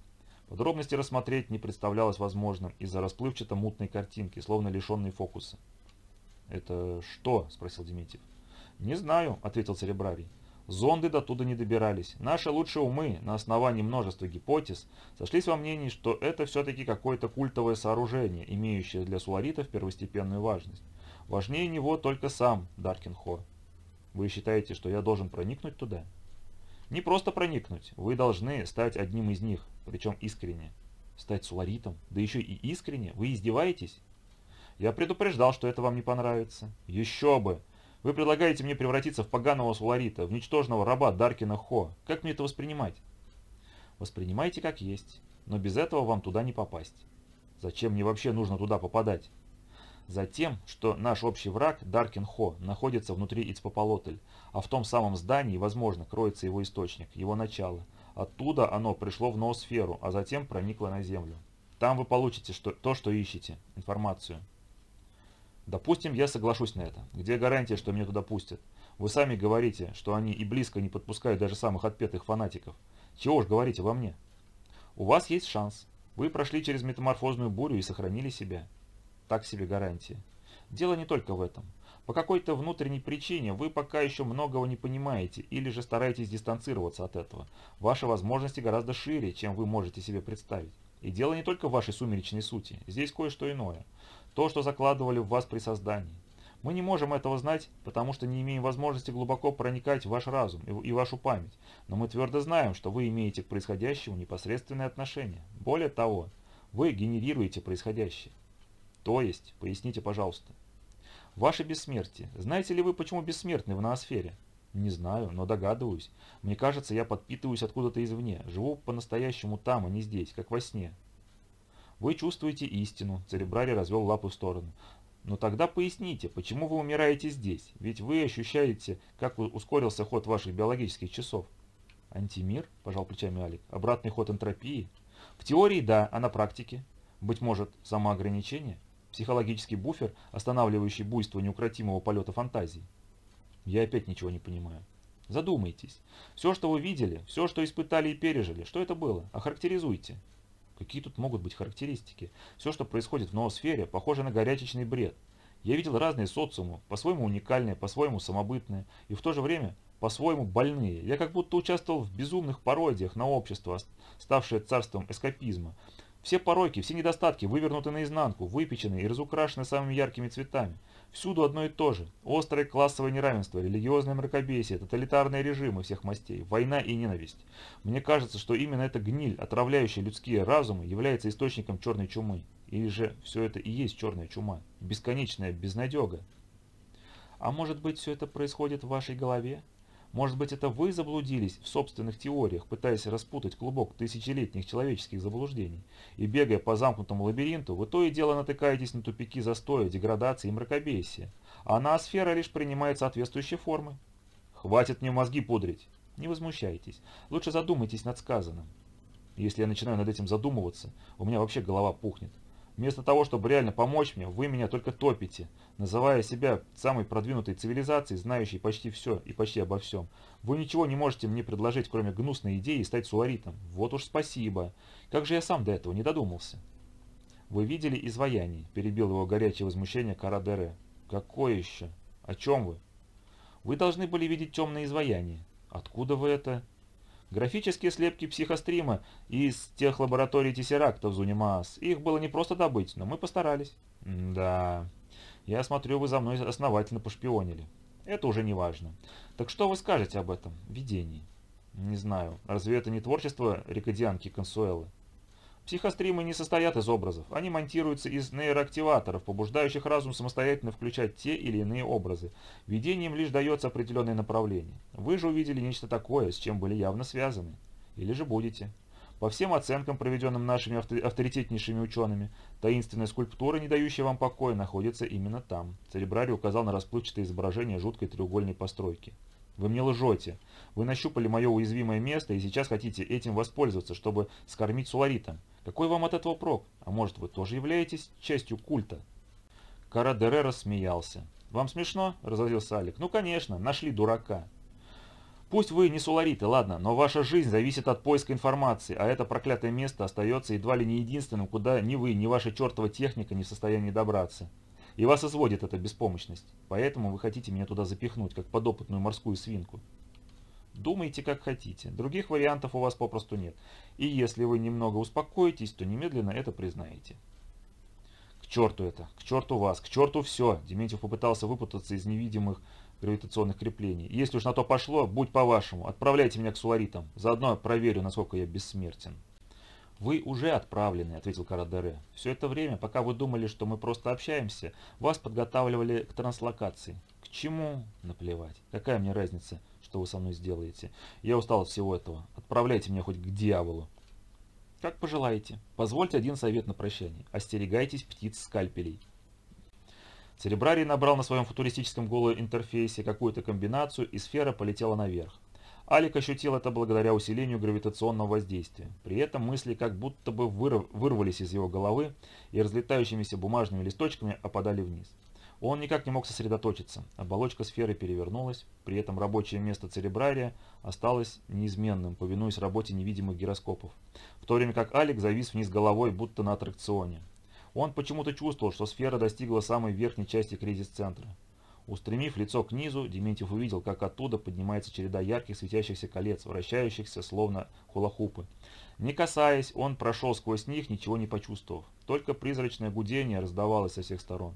Подробности рассмотреть не представлялось возможным из-за расплывчато-мутной картинки, словно лишенной фокуса. «Это что?» – спросил Дементьев. «Не знаю», – ответил Церебрарий. «Зонды до туда не добирались. Наши лучшие умы, на основании множества гипотез, сошлись во мнении, что это все-таки какое-то культовое сооружение, имеющее для суларитов первостепенную важность. Важнее него только сам Даркинхо. Вы считаете, что я должен проникнуть туда?» «Не просто проникнуть. Вы должны стать одним из них, причем искренне». «Стать суларитом? Да еще и искренне? Вы издеваетесь?» «Я предупреждал, что это вам не понравится». «Еще бы! Вы предлагаете мне превратиться в поганого Суларита, в ничтожного раба Даркина Хо. Как мне это воспринимать? Воспринимайте как есть, но без этого вам туда не попасть. Зачем мне вообще нужно туда попадать? Затем, что наш общий враг, Даркин Хо, находится внутри Ицпополотль, а в том самом здании, возможно, кроется его источник, его начало. Оттуда оно пришло в ноосферу, а затем проникло на Землю. Там вы получите что, то, что ищете, информацию. Допустим, я соглашусь на это. Где гарантия, что меня туда пустят? Вы сами говорите, что они и близко не подпускают даже самых отпетых фанатиков. Чего уж говорите во мне? У вас есть шанс. Вы прошли через метаморфозную бурю и сохранили себя. Так себе гарантия. Дело не только в этом. По какой-то внутренней причине вы пока еще многого не понимаете или же стараетесь дистанцироваться от этого. Ваши возможности гораздо шире, чем вы можете себе представить. И дело не только в вашей сумеречной сути. Здесь кое-что иное то, что закладывали в вас при создании. Мы не можем этого знать, потому что не имеем возможности глубоко проникать в ваш разум и вашу память, но мы твердо знаем, что вы имеете к происходящему непосредственное отношение. Более того, вы генерируете происходящее. То есть, поясните, пожалуйста. Ваше бессмертие. Знаете ли вы, почему бессмертны в ноосфере? Не знаю, но догадываюсь. Мне кажется, я подпитываюсь откуда-то извне, живу по-настоящему там, а не здесь, как во сне. Вы чувствуете истину, Церебрари развел лапы в сторону. Но тогда поясните, почему вы умираете здесь? Ведь вы ощущаете, как ускорился ход ваших биологических часов. Антимир, пожал плечами Алик, обратный ход энтропии. В теории да, а на практике? Быть может, самоограничение? Психологический буфер, останавливающий буйство неукротимого полета фантазии? Я опять ничего не понимаю. Задумайтесь. Все, что вы видели, все, что испытали и пережили, что это было? Охарактеризуйте. Какие тут могут быть характеристики? Все, что происходит в ноосфере, похоже на горячечный бред. Я видел разные социумы, по-своему уникальные, по-своему самобытные, и в то же время по-своему больные. Я как будто участвовал в безумных пародиях на общество, ставшее царством эскапизма, все пороки, все недостатки вывернуты наизнанку, выпечены и разукрашены самыми яркими цветами. Всюду одно и то же. Острое классовое неравенство, религиозное мракобесие, тоталитарные режимы всех мастей, война и ненависть. Мне кажется, что именно эта гниль, отравляющая людские разумы, является источником черной чумы. Или же все это и есть черная чума, бесконечная безнадега. А может быть все это происходит в вашей голове? Может быть, это вы заблудились в собственных теориях, пытаясь распутать клубок тысячелетних человеческих заблуждений, и бегая по замкнутому лабиринту, вы то и дело натыкаетесь на тупики застоя, деградации и мракобесия, а ноосфера лишь принимает соответствующие формы. Хватит мне мозги пудрить. Не возмущайтесь. Лучше задумайтесь над сказанным. Если я начинаю над этим задумываться, у меня вообще голова пухнет. Вместо того, чтобы реально помочь мне, вы меня только топите, называя себя самой продвинутой цивилизацией, знающей почти все и почти обо всем. Вы ничего не можете мне предложить, кроме гнусной идеи стать суларитом. Вот уж спасибо. Как же я сам до этого не додумался? Вы видели изваяние, перебил его горячее возмущение Карадере. Какое еще? О чем вы? Вы должны были видеть темное изваяние. Откуда вы это? Графические слепки психострима из тех лабораторий Тессеракта в Зунимаас. Их было не просто добыть, но мы постарались. да, я смотрю, вы за мной основательно пошпионили. Это уже не важно. Так что вы скажете об этом видении? Не знаю. Разве это не творчество рекодианки Консуэлы? Психостримы не состоят из образов, они монтируются из нейроактиваторов, побуждающих разум самостоятельно включать те или иные образы. Видением лишь дается определенное направление. Вы же увидели нечто такое, с чем были явно связаны. Или же будете. По всем оценкам, проведенным нашими авторитетнейшими учеными, таинственная скульптура, не дающая вам покоя, находится именно там. Церебрари указал на расплывчатое изображение жуткой треугольной постройки. Вы мне лжете. Вы нащупали мое уязвимое место и сейчас хотите этим воспользоваться, чтобы скормить суларитом. Какой вам от этого прок? А может, вы тоже являетесь частью культа?» Карадере рассмеялся. «Вам смешно?» – разозлился Алик. «Ну, конечно, нашли дурака. Пусть вы не сулариты, ладно, но ваша жизнь зависит от поиска информации, а это проклятое место остается едва ли не единственным, куда ни вы, ни ваша чертова техника не в состоянии добраться. И вас изводит эта беспомощность. Поэтому вы хотите меня туда запихнуть, как подопытную морскую свинку. Думайте, как хотите. Других вариантов у вас попросту нет. И если вы немного успокоитесь, то немедленно это признаете. К черту это, к черту вас, к черту все. Дементьев попытался выпутаться из невидимых гравитационных креплений. Если уж на то пошло, будь по-вашему, отправляйте меня к суларитам. Заодно проверю, насколько я бессмертен. «Вы уже отправлены», — ответил Карадере. «Все это время, пока вы думали, что мы просто общаемся, вас подготавливали к транслокации. К чему? Наплевать. Какая мне разница, что вы со мной сделаете? Я устал от всего этого. Отправляйте меня хоть к дьяволу». «Как пожелаете. Позвольте один совет на прощание. Остерегайтесь птиц-скальпелей». Церебрарий набрал на своем футуристическом голом интерфейсе какую-то комбинацию, и сфера полетела наверх. Алик ощутил это благодаря усилению гравитационного воздействия. При этом мысли как будто бы вырв вырвались из его головы и разлетающимися бумажными листочками опадали вниз. Он никак не мог сосредоточиться. Оболочка сферы перевернулась, при этом рабочее место церебрария осталось неизменным, повинуясь работе невидимых гироскопов, в то время как Алик завис вниз головой, будто на аттракционе. Он почему-то чувствовал, что сфера достигла самой верхней части кризис-центра. Устремив лицо к низу, Дементьев увидел, как оттуда поднимается череда ярких светящихся колец, вращающихся словно хулахупы. Не касаясь, он прошел сквозь них, ничего не почувствовав. Только призрачное гудение раздавалось со всех сторон.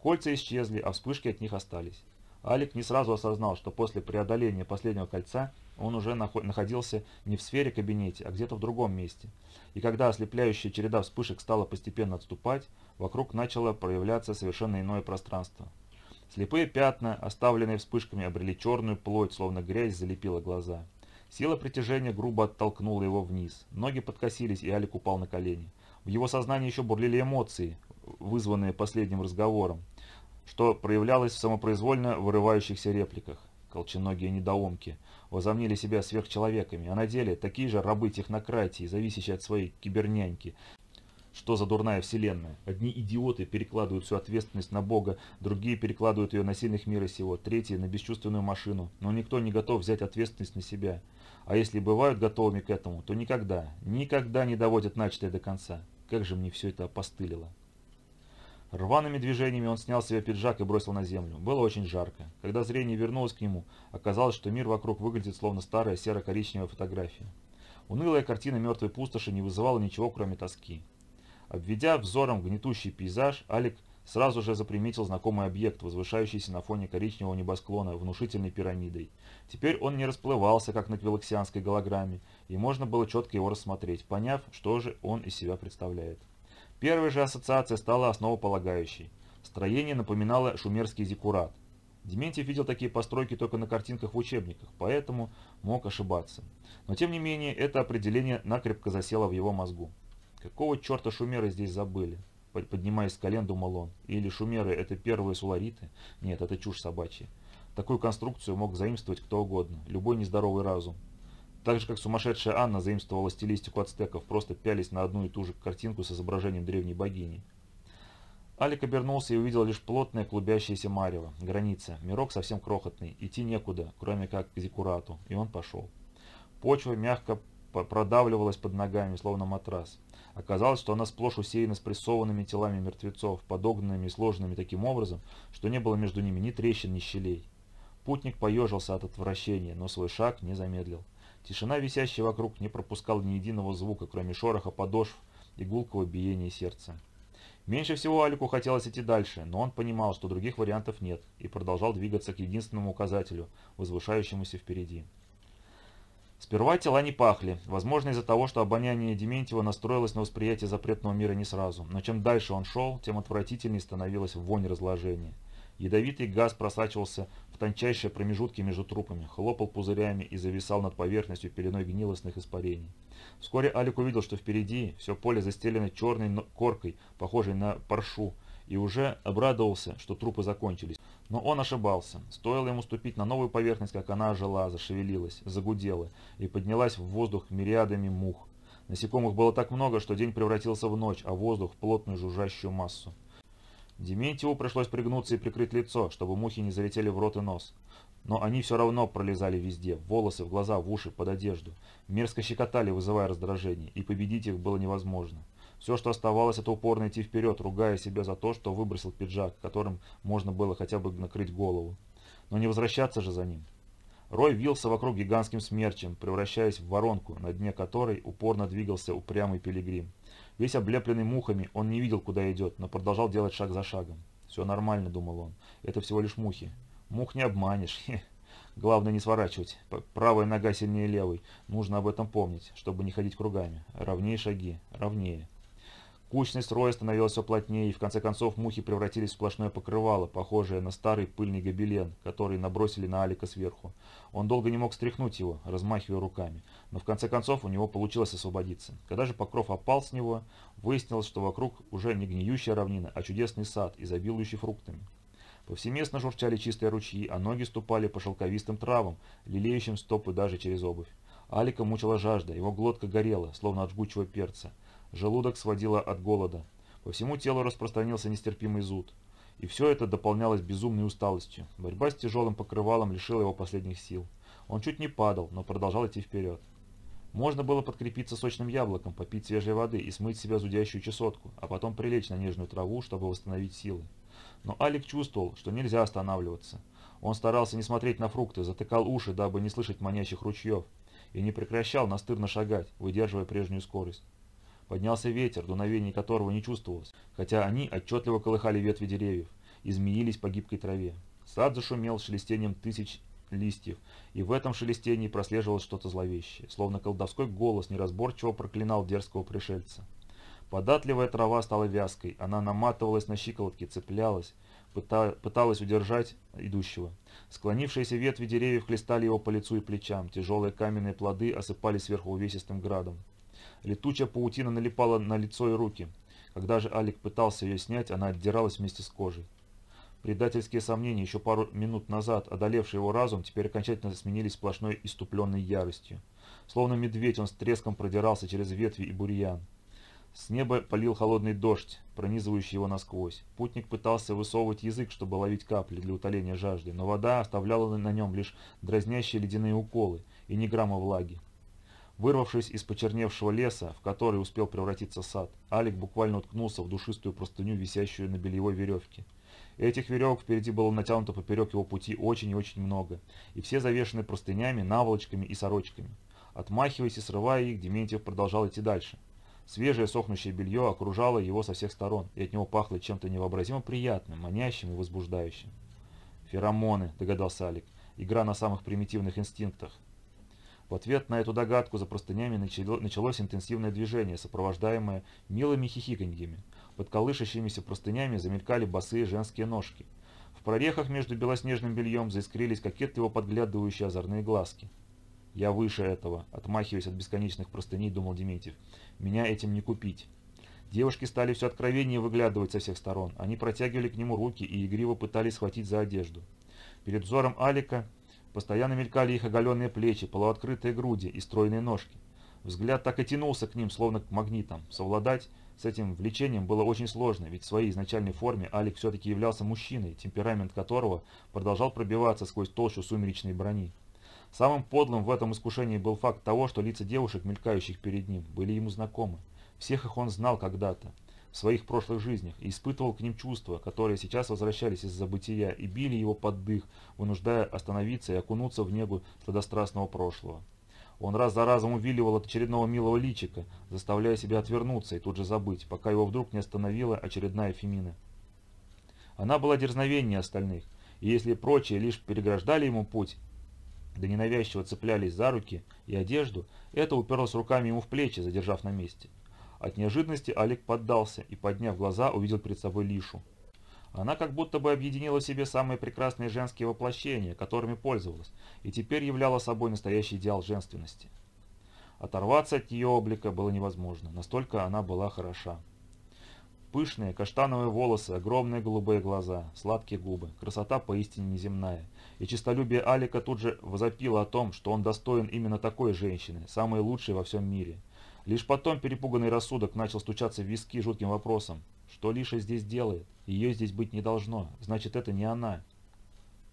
Кольца исчезли, а вспышки от них остались. Алик не сразу осознал, что после преодоления последнего кольца он уже находился не в сфере кабинете, а где-то в другом месте. И когда ослепляющая череда вспышек стала постепенно отступать, вокруг начало проявляться совершенно иное пространство. Слепые пятна, оставленные вспышками, обрели черную плоть, словно грязь залепила глаза. Сила притяжения грубо оттолкнула его вниз. Ноги подкосились, и Алик упал на колени. В его сознании еще бурлили эмоции, вызванные последним разговором, что проявлялось в самопроизвольно вырывающихся репликах. Колченогие недоумки возомнили себя сверхчеловеками, а на деле такие же рабы технократии, зависящие от своей киберняньки, что за дурная вселенная? Одни идиоты перекладывают всю ответственность на Бога, другие перекладывают ее на сильных мира сего, третьи на бесчувственную машину, но никто не готов взять ответственность на себя. А если бывают готовыми к этому, то никогда, никогда не доводят начатое до конца. Как же мне все это опостылило. Рваными движениями он снял себе пиджак и бросил на землю. Было очень жарко. Когда зрение вернулось к нему, оказалось, что мир вокруг выглядит словно старая серо-коричневая фотография. Унылая картина мертвой пустоши не вызывала ничего, кроме тоски. Обведя взором гнетущий пейзаж, Алик сразу же заприметил знакомый объект, возвышающийся на фоне коричневого небосклона внушительной пирамидой. Теперь он не расплывался, как на квилоксианской голограмме, и можно было четко его рассмотреть, поняв, что же он из себя представляет. Первая же ассоциация стала основополагающей. Строение напоминало шумерский зиккурат. Дементьев видел такие постройки только на картинках в учебниках, поэтому мог ошибаться. Но тем не менее, это определение накрепко засело в его мозгу. Какого черта шумеры здесь забыли? Поднимаясь с колен, думал он. Или шумеры это первые сулариты? Нет, это чушь собачья. Такую конструкцию мог заимствовать кто угодно, любой нездоровый разум. Так же, как сумасшедшая Анна заимствовала стилистику ацтеков, просто пялись на одну и ту же картинку с изображением древней богини. Алик обернулся и увидел лишь плотное клубящееся марево, граница, мирок совсем крохотный, идти некуда, кроме как к Зикурату, и он пошел. Почва мягко продавливалась под ногами, словно матрас. Оказалось, что она сплошь усеяна спрессованными телами мертвецов, подогнанными и сложенными таким образом, что не было между ними ни трещин, ни щелей. Путник поежился от отвращения, но свой шаг не замедлил. Тишина, висящая вокруг, не пропускала ни единого звука, кроме шороха подошв и гулкого биения сердца. Меньше всего Алику хотелось идти дальше, но он понимал, что других вариантов нет, и продолжал двигаться к единственному указателю, возвышающемуся впереди. Сперва тела не пахли, возможно из-за того, что обоняние Дементьева настроилось на восприятие запретного мира не сразу, но чем дальше он шел, тем отвратительнее становилась вонь разложения. Ядовитый газ просачивался в тончайшие промежутки между трупами, хлопал пузырями и зависал над поверхностью пеленой гнилостных испарений. Вскоре Алик увидел, что впереди все поле застелено черной коркой, похожей на паршу, и уже обрадовался, что трупы закончились. Но он ошибался. Стоило ему ступить на новую поверхность, как она ожила, зашевелилась, загудела и поднялась в воздух мириадами мух. Насекомых было так много, что день превратился в ночь, а воздух в плотную жужжащую массу. Дементьеву пришлось пригнуться и прикрыть лицо, чтобы мухи не залетели в рот и нос. Но они все равно пролезали везде, в волосы, в глаза, в уши, под одежду. Мерзко щекотали, вызывая раздражение, и победить их было невозможно. Все, что оставалось, это упорно идти вперед, ругая себя за то, что выбросил пиджак, которым можно было хотя бы накрыть голову. Но не возвращаться же за ним. Рой вился вокруг гигантским смерчем, превращаясь в воронку, на дне которой упорно двигался упрямый пилигрим. Весь облепленный мухами, он не видел, куда идет, но продолжал делать шаг за шагом. «Все нормально», — думал он. «Это всего лишь мухи. Мух не обманешь. Главное не сворачивать. Правая нога сильнее левой. Нужно об этом помнить, чтобы не ходить кругами. Ровнее шаги. Ровнее. Кучность роя становилась все плотнее, и в конце концов мухи превратились в сплошное покрывало, похожее на старый пыльный гобелен, который набросили на Алика сверху. Он долго не мог стряхнуть его, размахивая руками, но в конце концов у него получилось освободиться. Когда же покров опал с него, выяснилось, что вокруг уже не гниющая равнина, а чудесный сад, изобилующий фруктами. Повсеместно журчали чистые ручьи, а ноги ступали по шелковистым травам, лелеющим стопы даже через обувь. Алика мучила жажда, его глотка горела, словно от жгучего перца. Желудок сводило от голода. По всему телу распространился нестерпимый зуд. И все это дополнялось безумной усталостью. Борьба с тяжелым покрывалом лишила его последних сил. Он чуть не падал, но продолжал идти вперед. Можно было подкрепиться сочным яблоком, попить свежей воды и смыть себя зудящую чесотку, а потом прилечь на нежную траву, чтобы восстановить силы. Но Алик чувствовал, что нельзя останавливаться. Он старался не смотреть на фрукты, затыкал уши, дабы не слышать манящих ручьев, и не прекращал настырно шагать, выдерживая прежнюю скорость. Поднялся ветер, дуновение которого не чувствовалось, хотя они отчетливо колыхали ветви деревьев и змеились по гибкой траве. Сад зашумел шелестением тысяч листьев, и в этом шелестении прослеживалось что-то зловещее, словно колдовской голос неразборчиво проклинал дерзкого пришельца. Податливая трава стала вязкой, она наматывалась на щиколотки, цеплялась, пыталась удержать идущего. Склонившиеся ветви деревьев хлестали его по лицу и плечам, тяжелые каменные плоды осыпались сверху увесистым градом. Летучая паутина налипала на лицо и руки. Когда же Алик пытался ее снять, она отдиралась вместе с кожей. Предательские сомнения, еще пару минут назад одолевшие его разум, теперь окончательно сменились сплошной иступленной яростью. Словно медведь, он с треском продирался через ветви и бурьян. С неба полил холодный дождь, пронизывающий его насквозь. Путник пытался высовывать язык, чтобы ловить капли для утоления жажды, но вода оставляла на нем лишь дразнящие ледяные уколы и ни грамма влаги. Вырвавшись из почерневшего леса, в который успел превратиться сад, Алик буквально уткнулся в душистую простыню, висящую на бельевой веревке. Этих веревок впереди было натянуто поперек его пути очень и очень много, и все завешены простынями, наволочками и сорочками. Отмахиваясь и срывая их, Дементьев продолжал идти дальше. Свежее сохнущее белье окружало его со всех сторон, и от него пахло чем-то невообразимо приятным, манящим и возбуждающим. «Феромоны», — догадался Алик, — «игра на самых примитивных инстинктах». В ответ на эту догадку за простынями началось интенсивное движение, сопровождаемое милыми хихиканьями. Под колышащимися простынями замелькали босые женские ножки. В прорехах между белоснежным бельем заискрились кокетливо подглядывающие озорные глазки. «Я выше этого», — отмахиваясь от бесконечных простыней, думал Дементьев. «Меня этим не купить». Девушки стали все откровеннее выглядывать со всех сторон. Они протягивали к нему руки и игриво пытались схватить за одежду. Перед взором Алика постоянно мелькали их оголенные плечи, полуоткрытые груди и стройные ножки. Взгляд так и тянулся к ним, словно к магнитам. Совладать с этим влечением было очень сложно, ведь в своей изначальной форме Алик все-таки являлся мужчиной, темперамент которого продолжал пробиваться сквозь толщу сумеречной брони. Самым подлым в этом искушении был факт того, что лица девушек, мелькающих перед ним, были ему знакомы. Всех их он знал когда-то, в своих прошлых жизнях, и испытывал к ним чувства, которые сейчас возвращались из забытия и били его под дых, вынуждая остановиться и окунуться в негу сладострастного прошлого. Он раз за разом увиливал от очередного милого личика, заставляя себя отвернуться и тут же забыть, пока его вдруг не остановила очередная Фемина. Она была дерзновеннее остальных, и если прочие лишь переграждали ему путь, да ненавязчиво цеплялись за руки и одежду, это уперлось руками ему в плечи, задержав на месте. От неожиданности Алик поддался и, подняв глаза, увидел перед собой Лишу. Она как будто бы объединила в себе самые прекрасные женские воплощения, которыми пользовалась, и теперь являла собой настоящий идеал женственности. Оторваться от ее облика было невозможно, настолько она была хороша. Пышные каштановые волосы, огромные голубые глаза, сладкие губы, красота поистине неземная. И честолюбие Алика тут же возопило о том, что он достоин именно такой женщины, самой лучшей во всем мире. Лишь потом перепуганный рассудок начал стучаться в виски жутким вопросом. Что Лиша здесь делает? Ее здесь быть не должно. Значит, это не она.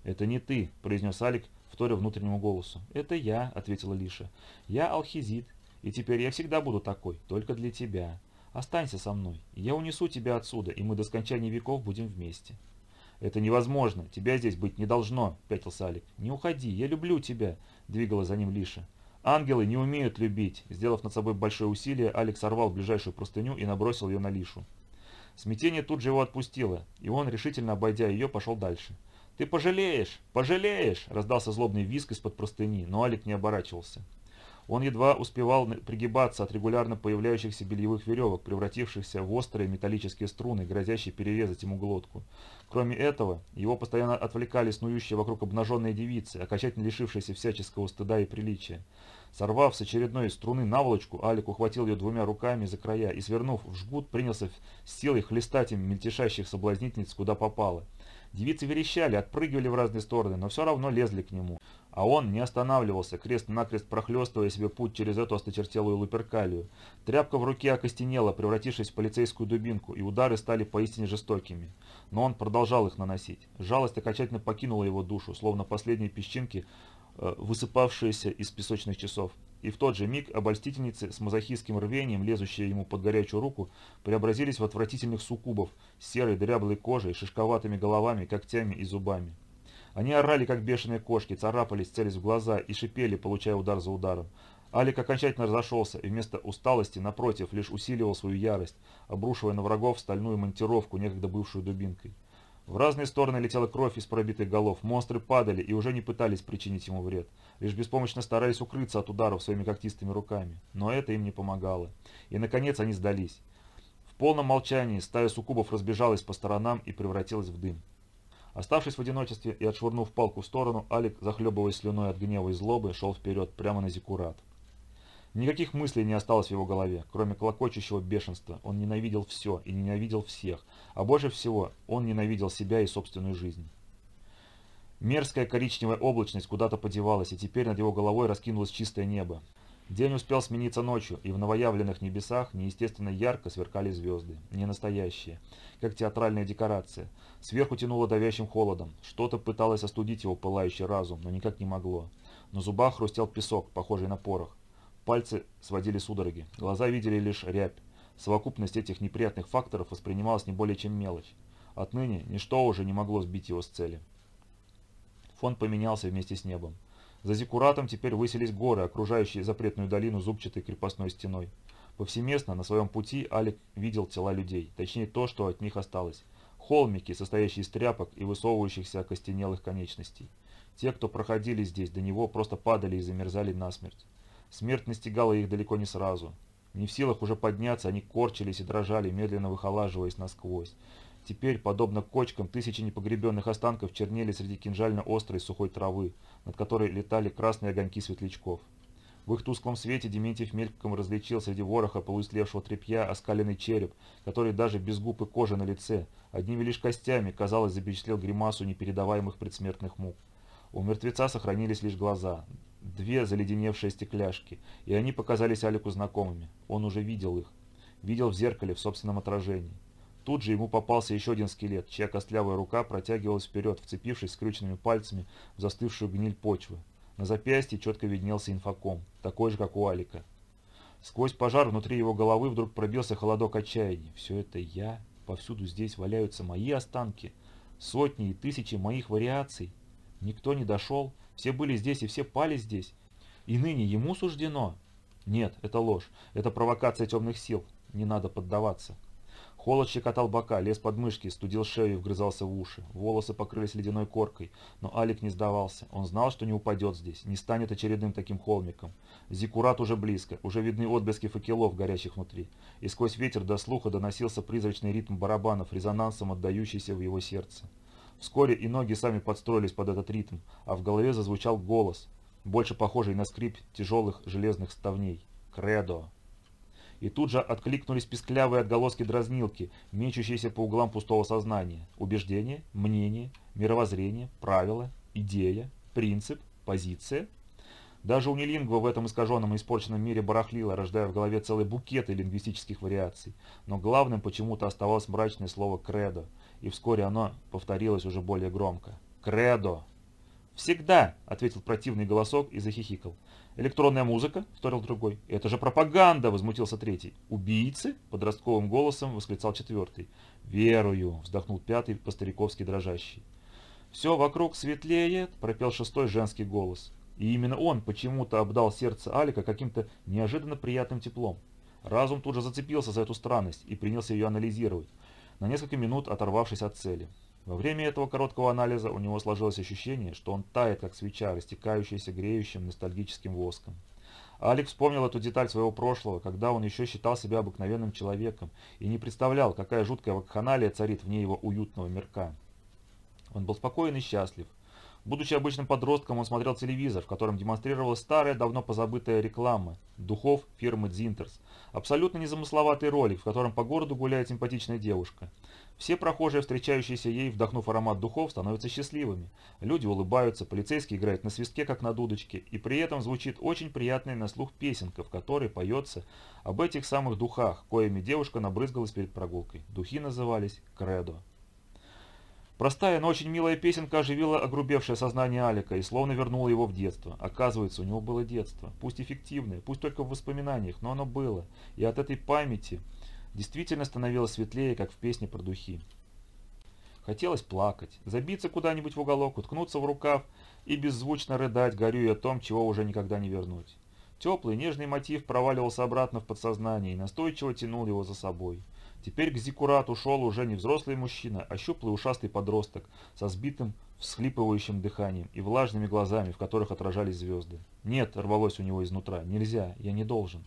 «Это не ты», — произнес Алик, вторя внутреннему голосу. «Это я», — ответила Лиша. «Я алхизит, и теперь я всегда буду такой, только для тебя. Останься со мной, я унесу тебя отсюда, и мы до скончания веков будем вместе». «Это невозможно, тебя здесь быть не должно», — пятился Алик. «Не уходи, я люблю тебя», — двигала за ним Лиша. «Ангелы не умеют любить». Сделав над собой большое усилие, Алекс сорвал ближайшую простыню и набросил ее на Лишу. Смятение тут же его отпустило, и он, решительно обойдя ее, пошел дальше. «Ты пожалеешь! Пожалеешь!» – раздался злобный визг из-под простыни, но Алик не оборачивался. Он едва успевал пригибаться от регулярно появляющихся бельевых веревок, превратившихся в острые металлические струны, грозящие перерезать ему глотку. Кроме этого, его постоянно отвлекали снующие вокруг обнаженные девицы, окончательно лишившиеся всяческого стыда и приличия. Сорвав с очередной струны наволочку, Алик ухватил ее двумя руками за края и, свернув в жгут, принялся с силой хлестать им мельтешащих соблазнительниц куда попало. Девицы верещали, отпрыгивали в разные стороны, но все равно лезли к нему. А он не останавливался, крест-накрест прохлестывая себе путь через эту осточертелую луперкалию. Тряпка в руке окостенела, превратившись в полицейскую дубинку, и удары стали поистине жестокими. Но он продолжал их наносить. Жалость окончательно покинула его душу, словно последние песчинки, э, высыпавшиеся из песочных часов. И в тот же миг обольстительницы с мазохистским рвением, лезущие ему под горячую руку, преобразились в отвратительных суккубов с серой дряблой кожей, шишковатыми головами, когтями и зубами. Они орали, как бешеные кошки, царапались, целясь в глаза и шипели, получая удар за ударом. Алик окончательно разошелся и вместо усталости, напротив, лишь усиливал свою ярость, обрушивая на врагов стальную монтировку, некогда бывшую дубинкой. В разные стороны летела кровь из пробитых голов, монстры падали и уже не пытались причинить ему вред, лишь беспомощно старались укрыться от ударов своими когтистыми руками. Но это им не помогало. И, наконец, они сдались. В полном молчании стая суккубов разбежалась по сторонам и превратилась в дым. Оставшись в одиночестве и отшвырнув палку в сторону, Алик, захлебываясь слюной от гнева и злобы, шел вперед, прямо на Зиккурат. Никаких мыслей не осталось в его голове, кроме клокочущего бешенства. Он ненавидел все и ненавидел всех, а больше всего он ненавидел себя и собственную жизнь. Мерзкая коричневая облачность куда-то подевалась, и теперь над его головой раскинулось чистое небо. День успел смениться ночью, и в новоявленных небесах неестественно ярко сверкали звезды, не настоящие, как театральная декорация. Сверху тянуло давящим холодом, что-то пыталось остудить его пылающий разум, но никак не могло. На зубах хрустел песок, похожий на порох. Пальцы сводили судороги, глаза видели лишь рябь. Совокупность этих неприятных факторов воспринималась не более чем мелочь. Отныне ничто уже не могло сбить его с цели. Фон поменялся вместе с небом. За Зиккуратом теперь высились горы, окружающие запретную долину зубчатой крепостной стеной. Повсеместно на своем пути Алик видел тела людей, точнее то, что от них осталось. Холмики, состоящие из тряпок и высовывающихся окостенелых конечностей. Те, кто проходили здесь до него, просто падали и замерзали насмерть. Смерть настигала их далеко не сразу. Не в силах уже подняться, они корчились и дрожали, медленно выхолаживаясь насквозь. Теперь, подобно кочкам, тысячи непогребенных останков чернели среди кинжально-острой сухой травы, над которой летали красные огоньки светлячков. В их тусклом свете Дементьев мельком различил среди вороха полуислевшего тряпья оскаленный череп, который даже без губ и кожи на лице, одними лишь костями, казалось, запечатлел гримасу непередаваемых предсмертных мук. У мертвеца сохранились лишь глаза, две заледеневшие стекляшки, и они показались Алику знакомыми. Он уже видел их. Видел в зеркале в собственном отражении. Тут же ему попался еще один скелет, чья костлявая рука протягивалась вперед, вцепившись скрюченными пальцами в застывшую гниль почвы. На запястье четко виднелся инфоком, такой же, как у Алика. Сквозь пожар внутри его головы вдруг пробился холодок отчаяния. Все это я, повсюду здесь валяются мои останки, сотни и тысячи моих вариаций. Никто не дошел, все были здесь и все пали здесь. И ныне ему суждено? Нет, это ложь. Это провокация темных сил. Не надо поддаваться. Холод щекотал бока, лез под мышки, студил шею и вгрызался в уши. Волосы покрылись ледяной коркой, но Алик не сдавался. Он знал, что не упадет здесь, не станет очередным таким холмиком. Зиккурат уже близко, уже видны отблески факелов, горящих внутри. И сквозь ветер до слуха доносился призрачный ритм барабанов, резонансом отдающийся в его сердце. Вскоре и ноги сами подстроились под этот ритм, а в голове зазвучал голос, больше похожий на скрип тяжелых железных ставней. «Кредо!» И тут же откликнулись писклявые отголоски дразнилки, мечущиеся по углам пустого сознания. Убеждение, мнение, мировоззрение, правило, идея, принцип, позиция. Даже унилингва в этом искаженном и испорченном мире барахлила, рождая в голове целый букет лингвистических вариаций. Но главным почему-то оставалось мрачное слово «кредо», и вскоре оно повторилось уже более громко. «Кредо!» «Всегда!» — ответил противный голосок и захихикал. «Электронная музыка?» – вторил другой. «Это же пропаганда!» – возмутился третий. «Убийцы?» – подростковым голосом восклицал четвертый. «Верую!» – вздохнул пятый, по-стариковски дрожащий. «Все вокруг светлеет!» – пропел шестой женский голос. И именно он почему-то обдал сердце Алика каким-то неожиданно приятным теплом. Разум тут же зацепился за эту странность и принялся ее анализировать, на несколько минут оторвавшись от цели. Во время этого короткого анализа у него сложилось ощущение, что он тает, как свеча, растекающаяся греющим ностальгическим воском. Алекс вспомнил эту деталь своего прошлого, когда он еще считал себя обыкновенным человеком и не представлял, какая жуткая вакханалия царит вне его уютного мирка. Он был спокоен и счастлив. Будучи обычным подростком, он смотрел телевизор, в котором демонстрировалась старая, давно позабытая реклама духов фирмы Дзинтерс. Абсолютно незамысловатый ролик, в котором по городу гуляет симпатичная девушка. Все прохожие, встречающиеся ей, вдохнув аромат духов, становятся счастливыми. Люди улыбаются, полицейский играет на свистке, как на дудочке, и при этом звучит очень приятная на слух песенка, в которой поется об этих самых духах, коими девушка набрызгалась перед прогулкой. Духи назывались «Кредо». Простая, но очень милая песенка оживила огрубевшее сознание Алика и словно вернула его в детство. Оказывается, у него было детство, пусть эффективное, пусть только в воспоминаниях, но оно было, и от этой памяти действительно становилось светлее, как в песне про духи. Хотелось плакать, забиться куда-нибудь в уголок, уткнуться в рукав и беззвучно рыдать, горюя о том, чего уже никогда не вернуть. Теплый, нежный мотив проваливался обратно в подсознание и настойчиво тянул его за собой. Теперь к Зикурату шел уже не взрослый мужчина, а щуплый ушастый подросток со сбитым, всхлипывающим дыханием и влажными глазами, в которых отражались звезды. «Нет», — рвалось у него изнутра, — «нельзя, я не должен».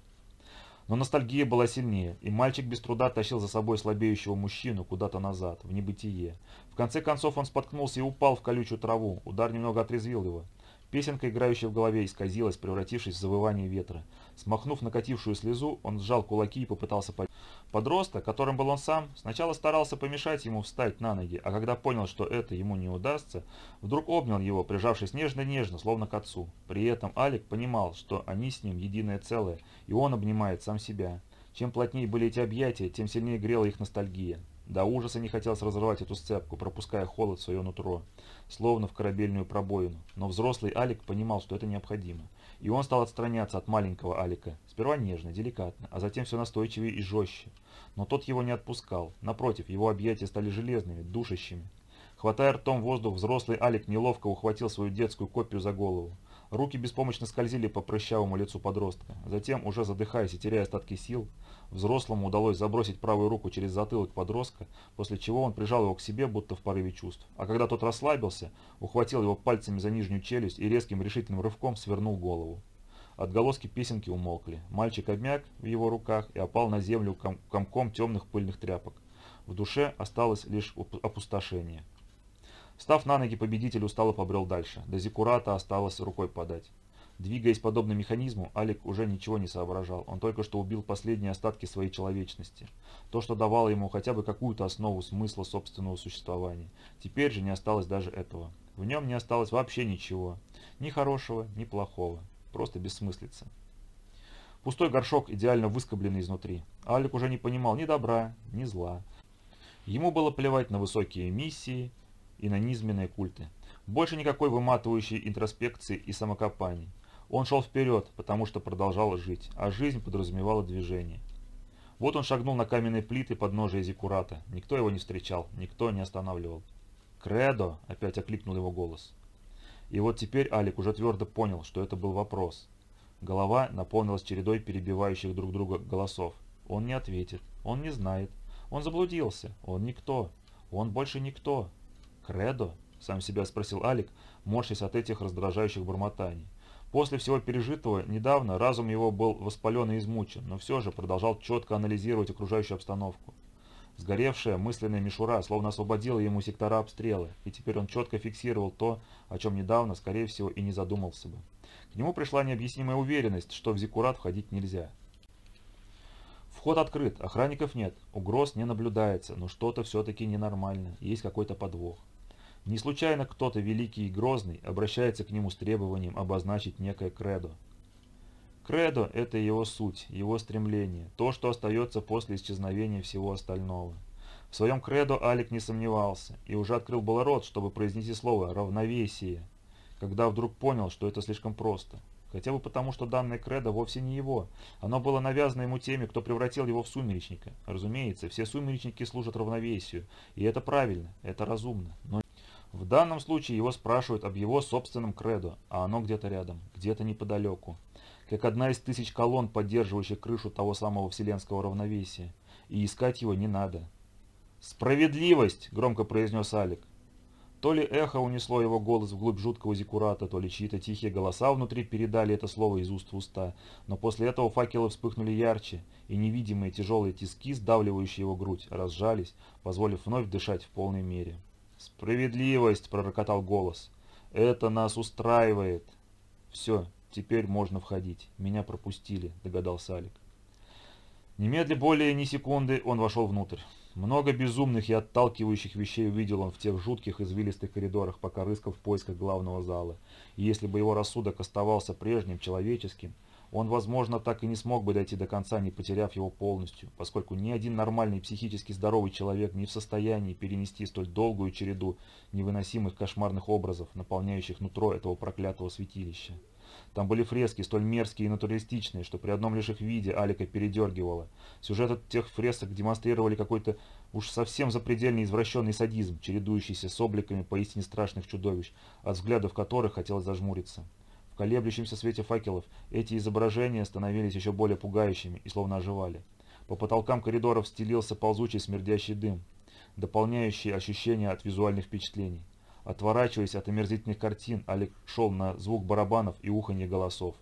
Но ностальгия была сильнее, и мальчик без труда тащил за собой слабеющего мужчину куда-то назад, в небытие. В конце концов он споткнулся и упал в колючую траву, удар немного отрезвил его. Песенка, играющая в голове, исказилась, превратившись в завывание ветра. Смахнув накатившую слезу, он сжал кулаки и попытался подняться. Подросток, которым был он сам, сначала старался помешать ему встать на ноги, а когда понял, что это ему не удастся, вдруг обнял его, прижавшись нежно-нежно, словно к отцу. При этом Алик понимал, что они с ним единое целое, и он обнимает сам себя. Чем плотнее были эти объятия, тем сильнее грела их ностальгия. До ужаса не хотелось разрывать эту сцепку, пропуская холод в свое нутро, словно в корабельную пробоину. Но взрослый Алик понимал, что это необходимо. И он стал отстраняться от маленького Алика. Сперва нежно, деликатно, а затем все настойчивее и жестче. Но тот его не отпускал. Напротив, его объятия стали железными, душащими. Хватая ртом воздух, взрослый Алик неловко ухватил свою детскую копию за голову. Руки беспомощно скользили по прыщавому лицу подростка. Затем, уже задыхаясь и теряя остатки сил, взрослому удалось забросить правую руку через затылок подростка, после чего он прижал его к себе, будто в порыве чувств. А когда тот расслабился, ухватил его пальцами за нижнюю челюсть и резким решительным рывком свернул голову. Отголоски песенки умолкли. Мальчик обмяк в его руках и опал на землю ком комком темных пыльных тряпок. В душе осталось лишь опустошение. Став на ноги, победитель устало побрел дальше. До Зиккурата осталось рукой подать. Двигаясь подобно механизму, Алик уже ничего не соображал. Он только что убил последние остатки своей человечности. То, что давало ему хотя бы какую-то основу смысла собственного существования. Теперь же не осталось даже этого. В нем не осталось вообще ничего. Ни хорошего, ни плохого. Просто бессмыслица. Пустой горшок, идеально выскобленный изнутри. Алик уже не понимал ни добра, ни зла. Ему было плевать на высокие миссии, и на низменные культы. Больше никакой выматывающей интроспекции и самокопаний. Он шел вперед, потому что продолжал жить, а жизнь подразумевала движение. Вот он шагнул на каменные плиты подножия Зиккурата. Никто его не встречал, никто не останавливал. «Кредо!» – опять окликнул его голос. И вот теперь Алик уже твердо понял, что это был вопрос. Голова наполнилась чередой перебивающих друг друга голосов. Он не ответит, он не знает, он заблудился, он никто, он больше никто. Кредо? Сам себя спросил Алик, морщась от этих раздражающих бормотаний. После всего пережитого, недавно разум его был воспален и измучен, но все же продолжал четко анализировать окружающую обстановку. Сгоревшая мысленная мишура словно освободила ему сектора обстрела, и теперь он четко фиксировал то, о чем недавно, скорее всего, и не задумался бы. К нему пришла необъяснимая уверенность, что в Зиккурат входить нельзя. Вход открыт, охранников нет, угроз не наблюдается, но что-то все-таки ненормально, есть какой-то подвох. Не случайно кто-то великий и грозный обращается к нему с требованием обозначить некое кредо. Кредо – это его суть, его стремление, то, что остается после исчезновения всего остального. В своем кредо Алик не сомневался и уже открыл был рот, чтобы произнести слово «равновесие», когда вдруг понял, что это слишком просто. Хотя бы потому, что данное кредо вовсе не его. Оно было навязано ему теми, кто превратил его в сумеречника. Разумеется, все сумеречники служат равновесию, и это правильно, это разумно. Но в данном случае его спрашивают об его собственном кредо, а оно где-то рядом, где-то неподалеку. Как одна из тысяч колонн, поддерживающих крышу того самого вселенского равновесия. И искать его не надо. «Справедливость!» – громко произнес Алик. То ли эхо унесло его голос вглубь жуткого зиккурата, то ли чьи-то тихие голоса внутри передали это слово из уст в уста, но после этого факелы вспыхнули ярче, и невидимые тяжелые тиски, сдавливающие его грудь, разжались, позволив вновь дышать в полной мере. «Справедливость!» – пророкотал голос. «Это нас устраивает!» «Все, теперь можно входить. Меня пропустили», – догадался Алик. Немедли более ни секунды он вошел внутрь. Много безумных и отталкивающих вещей увидел он в тех жутких извилистых коридорах, пока рыскал в поисках главного зала. И если бы его рассудок оставался прежним, человеческим, он, возможно, так и не смог бы дойти до конца, не потеряв его полностью, поскольку ни один нормальный психически здоровый человек не в состоянии перенести столь долгую череду невыносимых кошмарных образов, наполняющих нутро этого проклятого святилища. Там были фрески столь мерзкие и натуралистичные, что при одном лишь их виде Алика передергивала. Сюжеты тех фресок демонстрировали какой-то уж совсем запредельный извращенный садизм, чередующийся с обликами поистине страшных чудовищ, от взглядов которых хотелось зажмуриться. Колеблющемся свете факелов эти изображения становились еще более пугающими и словно оживали. По потолкам коридоров стелился ползучий смердящий дым, дополняющий ощущения от визуальных впечатлений. Отворачиваясь от омерзительных картин, Алик шел на звук барабанов и уханье голосов.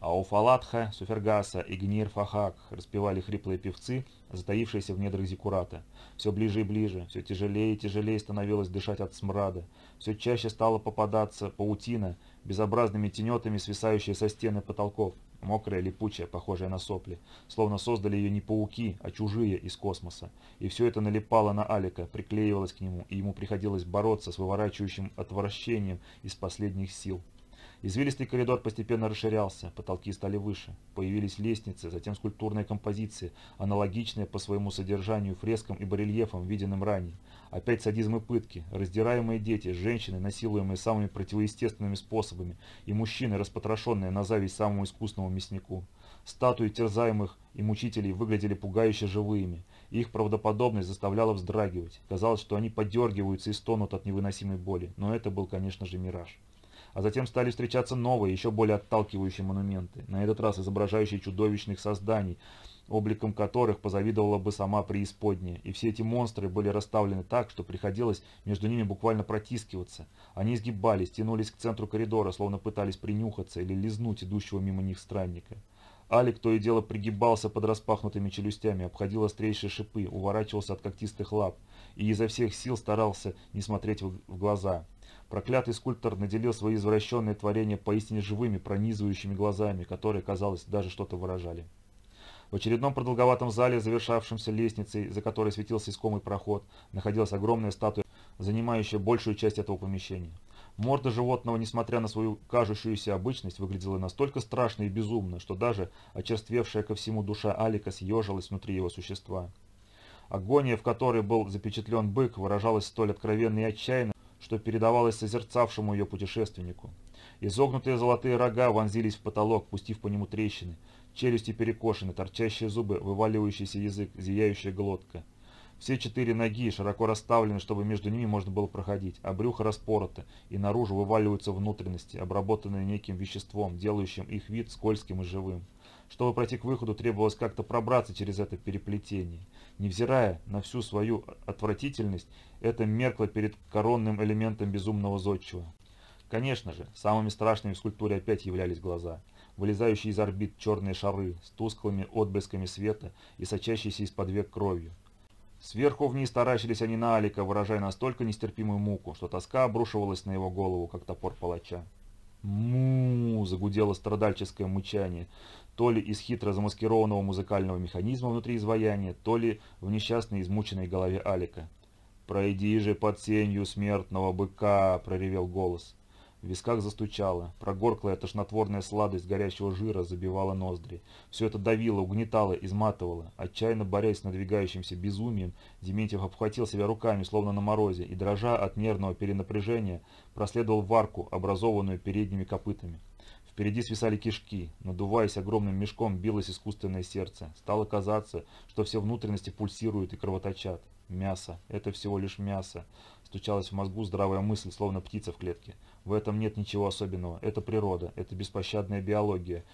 Ауфалатха, Суфергаса и Гнир Фахак распевали хриплые певцы, затаившиеся в недрах Зикурата. Все ближе и ближе, все тяжелее и тяжелее становилось дышать от смрада. Все чаще стала попадаться паутина, безобразными тенетами свисающая со стены потолков, мокрая, липучая, похожая на сопли. Словно создали ее не пауки, а чужие из космоса. И все это налипало на Алика, приклеивалось к нему, и ему приходилось бороться с выворачивающим отвращением из последних сил. Извилистый коридор постепенно расширялся, потолки стали выше. Появились лестницы, затем скульптурная композиция, аналогичная по своему содержанию фрескам и барельефам, виденным ранее. Опять садизм и пытки, раздираемые дети, женщины, насилуемые самыми противоестественными способами, и мужчины, распотрошенные на зависть самому искусному мяснику. Статуи терзаемых и мучителей выглядели пугающе живыми. Их правдоподобность заставляла вздрагивать. Казалось, что они подергиваются и стонут от невыносимой боли, но это был, конечно же, мираж а затем стали встречаться новые, еще более отталкивающие монументы, на этот раз изображающие чудовищных созданий, обликом которых позавидовала бы сама преисподняя, и все эти монстры были расставлены так, что приходилось между ними буквально протискиваться. Они изгибались, тянулись к центру коридора, словно пытались принюхаться или лизнуть идущего мимо них странника. Алик то и дело пригибался под распахнутыми челюстями, обходил острейшие шипы, уворачивался от когтистых лап и изо всех сил старался не смотреть в глаза. Проклятый скульптор наделил свои извращенные творения поистине живыми, пронизывающими глазами, которые, казалось, даже что-то выражали. В очередном продолговатом зале, завершавшемся лестницей, за которой светился искомый проход, находилась огромная статуя, занимающая большую часть этого помещения. Морда животного, несмотря на свою кажущуюся обычность, выглядела настолько страшно и безумно, что даже очерствевшая ко всему душа Алика съежилась внутри его существа. Агония, в которой был запечатлен бык, выражалась столь откровенно и отчаянно, что передавалось созерцавшему ее путешественнику. Изогнутые золотые рога вонзились в потолок, пустив по нему трещины, челюсти перекошены, торчащие зубы, вываливающийся язык, зияющая глотка. Все четыре ноги широко расставлены, чтобы между ними можно было проходить, а брюхо распорото, и наружу вываливаются внутренности, обработанные неким веществом, делающим их вид скользким и живым. Чтобы пройти к выходу, требовалось как-то пробраться через это переплетение. Невзирая на всю свою отвратительность, это меркло перед коронным элементом безумного зодчего. Конечно же, самыми страшными в скульптуре опять являлись глаза, вылезающие из орбит черные шары с тусклыми отблесками света и сочащиеся из-под век кровью. Сверху вниз таращились они на Алика, выражая настолько нестерпимую муку, что тоска обрушивалась на его голову, как топор палача. му загудело страдальческое мычание, то ли из хитро замаскированного музыкального механизма внутри изваяния, то ли в несчастной измученной голове Алика. «Пройди же под сенью смертного быка!» – проревел голос. В висках застучало, прогорклая тошнотворная сладость горящего жира забивала ноздри. Все это давило, угнетало, изматывало. Отчаянно борясь с надвигающимся безумием, Дементьев обхватил себя руками, словно на морозе, и, дрожа от нервного перенапряжения, проследовал в арку, образованную передними копытами. Впереди свисали кишки, надуваясь огромным мешком, билось искусственное сердце. Стало казаться, что все внутренности пульсируют и кровоточат. Мясо. Это всего лишь мясо. Стучалась в мозгу здравая мысль, словно птица в клетке. В этом нет ничего особенного. Это природа, это беспощадная биология.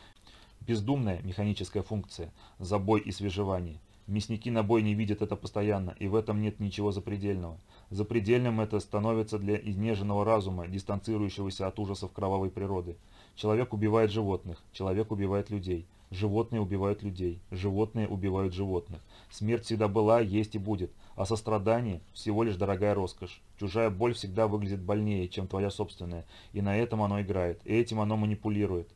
Бездумная механическая функция. Забой и свежевание. Мясники на бой не видят это постоянно, и в этом нет ничего запредельного. Запредельным это становится для изнеженного разума, дистанцирующегося от ужасов кровавой природы. Человек убивает животных, человек убивает людей. Животные убивают людей, животные убивают животных. Смерть всегда была, есть и будет, а сострадание – всего лишь дорогая роскошь. Чужая боль всегда выглядит больнее, чем твоя собственная, и на этом оно играет, и этим оно манипулирует.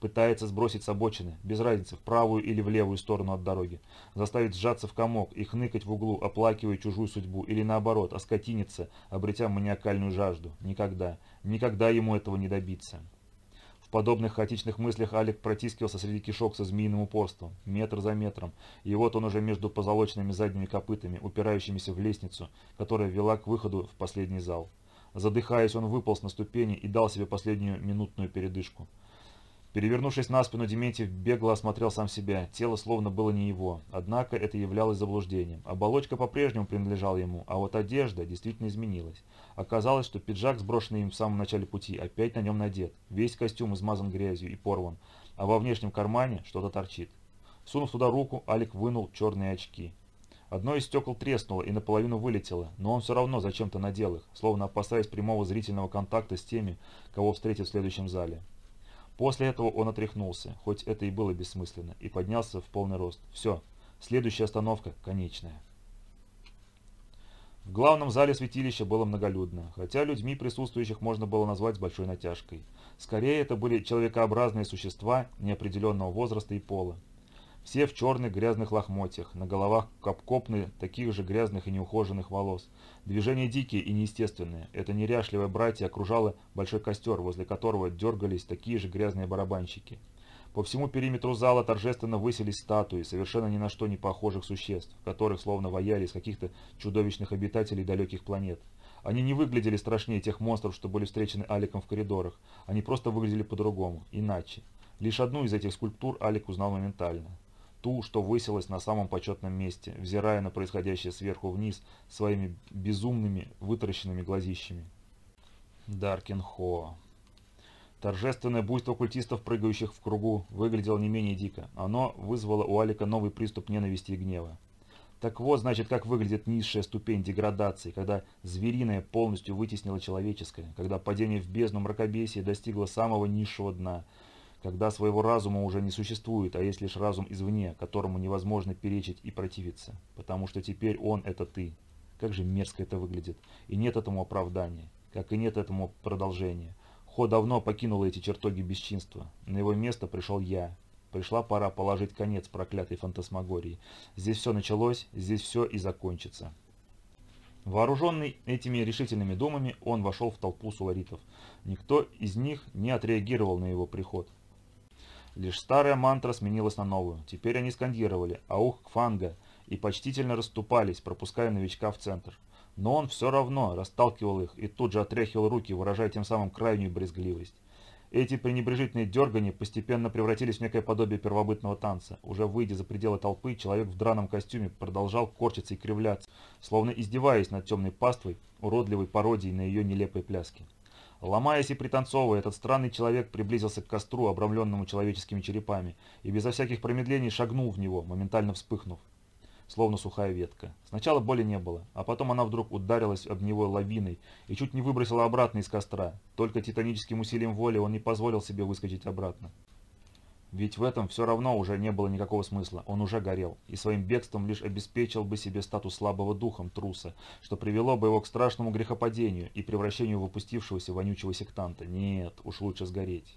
Пытается сбросить с обочины, без разницы, в правую или в левую сторону от дороги. Заставить сжаться в комок и хныкать в углу, оплакивая чужую судьбу, или наоборот, оскотиниться, обретя маниакальную жажду. Никогда, никогда ему этого не добиться. Подобных хаотичных мыслях Алик протискивался среди кишок со змеиным упорством, метр за метром, и вот он уже между позолоченными задними копытами, упирающимися в лестницу, которая вела к выходу в последний зал. Задыхаясь, он выполз на ступени и дал себе последнюю минутную передышку. Перевернувшись на спину, Дементьев бегло осмотрел сам себя. Тело словно было не его. Однако это являлось заблуждением. Оболочка по-прежнему принадлежала ему, а вот одежда действительно изменилась. Оказалось, что пиджак, сброшенный им в самом начале пути, опять на нем надет. Весь костюм измазан грязью и порван, а во внешнем кармане что-то торчит. Сунув туда руку, Алик вынул черные очки. Одно из стекол треснуло и наполовину вылетело, но он все равно зачем-то надел их, словно опасаясь прямого зрительного контакта с теми, кого встретит в следующем зале. После этого он отряхнулся, хоть это и было бессмысленно, и поднялся в полный рост. Все, следующая остановка конечная. В главном зале святилища было многолюдно, хотя людьми присутствующих можно было назвать с большой натяжкой. Скорее, это были человекообразные существа неопределенного возраста и пола. Все в черных грязных лохмотьях, на головах копкопны таких же грязных и неухоженных волос. Движения дикие и неестественные. Это неряшливое братья окружало большой костер, возле которого дергались такие же грязные барабанщики. По всему периметру зала торжественно высились статуи, совершенно ни на что не похожих существ, которых словно ваяли из каких-то чудовищных обитателей далеких планет. Они не выглядели страшнее тех монстров, что были встречены Аликом в коридорах. Они просто выглядели по-другому, иначе. Лишь одну из этих скульптур Алик узнал моментально ту, что высилась на самом почетном месте, взирая на происходящее сверху вниз своими безумными вытаращенными глазищами. Даркин Хо. Торжественное буйство культистов, прыгающих в кругу, выглядело не менее дико. Оно вызвало у Алика новый приступ ненависти и гнева. Так вот, значит, как выглядит низшая ступень деградации, когда звериное полностью вытеснило человеческое, когда падение в бездну мракобесия достигло самого низшего дна – когда своего разума уже не существует, а есть лишь разум извне, которому невозможно перечить и противиться, потому что теперь он – это ты. Как же мерзко это выглядит. И нет этому оправдания, как и нет этому продолжения. Хо давно покинул эти чертоги бесчинства. На его место пришел я. Пришла пора положить конец проклятой фантасмагории. Здесь все началось, здесь все и закончится. Вооруженный этими решительными думами, он вошел в толпу суларитов. Никто из них не отреагировал на его приход. Лишь старая мантра сменилась на новую. Теперь они скандировали «Аух Кфанга» и почтительно расступались, пропуская новичка в центр. Но он все равно расталкивал их и тут же отряхивал руки, выражая тем самым крайнюю брезгливость. Эти пренебрежительные дергания постепенно превратились в некое подобие первобытного танца. Уже выйдя за пределы толпы, человек в драном костюме продолжал корчиться и кривляться, словно издеваясь над темной паствой, уродливой пародией на ее нелепые пляски. Ломаясь и пританцовывая, этот странный человек приблизился к костру, обрамленному человеческими черепами, и безо всяких промедлений шагнул в него, моментально вспыхнув словно сухая ветка. Сначала боли не было, а потом она вдруг ударилась об него лавиной и чуть не выбросила обратно из костра. Только титаническим усилием воли он не позволил себе выскочить обратно. Ведь в этом все равно уже не было никакого смысла, он уже горел, и своим бегством лишь обеспечил бы себе статус слабого духом труса, что привело бы его к страшному грехопадению и превращению в опустившегося вонючего сектанта. Нет, уж лучше сгореть.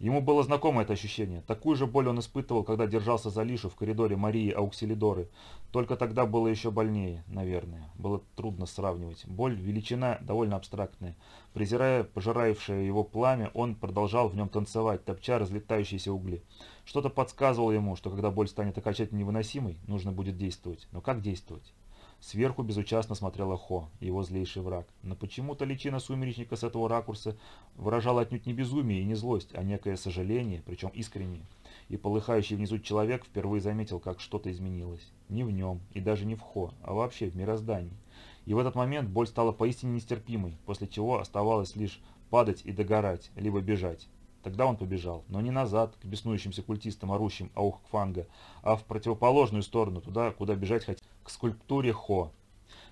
Ему было знакомо это ощущение. Такую же боль он испытывал, когда держался за Лишу в коридоре Марии Ауксилидоры. Только тогда было еще больнее, наверное. Было трудно сравнивать. Боль, величина довольно абстрактная. Презирая пожирающее его пламя, он продолжал в нем танцевать, топча разлетающиеся угли. Что-то подсказывало ему, что когда боль станет окончательно невыносимой, нужно будет действовать. Но как действовать? Сверху безучастно смотрела Хо, его злейший враг. Но почему-то личина сумеречника с этого ракурса выражала отнюдь не безумие и не злость, а некое сожаление, причем искреннее. И полыхающий внизу человек впервые заметил, как что-то изменилось. Не в нем, и даже не в Хо, а вообще в мироздании. И в этот момент боль стала поистине нестерпимой, после чего оставалось лишь падать и догорать, либо бежать. Тогда он побежал, но не назад, к беснующимся культистам, орущим Аухкфанга, а в противоположную сторону, туда, куда бежать хотел, к скульптуре Хо.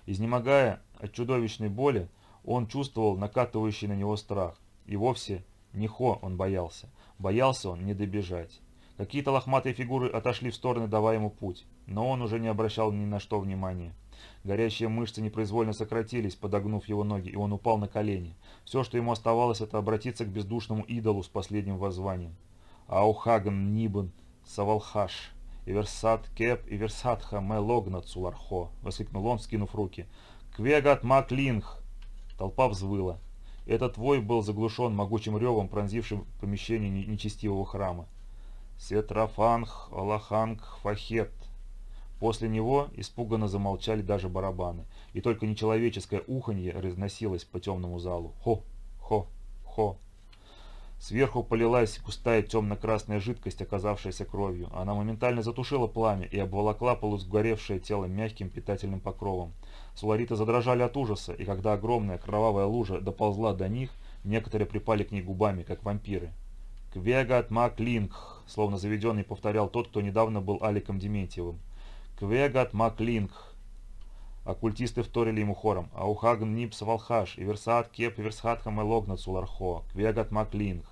Изнемогая от чудовищной боли, он чувствовал накатывающий на него страх. И вовсе не Хо он боялся. Боялся он не добежать. Какие-то лохматые фигуры отошли в стороны, давая ему путь, но он уже не обращал ни на что внимания. Горящие мышцы непроизвольно сократились, подогнув его ноги, и он упал на колени. Все, что ему оставалось, это обратиться к бездушному идолу с последним воззванием. Аухаган Нибн Савалхаш. «Иверсат кеп, иверсатха ме логнат сулархо!» — воскликнул он, скинув руки. «Квегат маклинг!» Толпа взвыла. Этот вой был заглушен могучим ревом, пронзившим помещение нечестивого храма. «Сетрафанг, Аллаханг, Фахет!» После него испуганно замолчали даже барабаны, и только нечеловеческое уханье разносилось по темному залу. Хо, хо, хо. Сверху полилась густая темно-красная жидкость, оказавшаяся кровью. Она моментально затушила пламя и обволокла полусгоревшее тело мягким питательным покровом. Сулариты задрожали от ужаса, и когда огромная кровавая лужа доползла до них, некоторые припали к ней губами, как вампиры. «Квегат Маклинг», словно заведенный повторял тот, кто недавно был Аликом Дементьевым. Квегат Маклинг. Оккультисты вторили ему хором. Аухагн Нипс Валхаш, Иверсат Кеп, Иверсхат Хамелогнат Сулархо, Квегат Маклинг.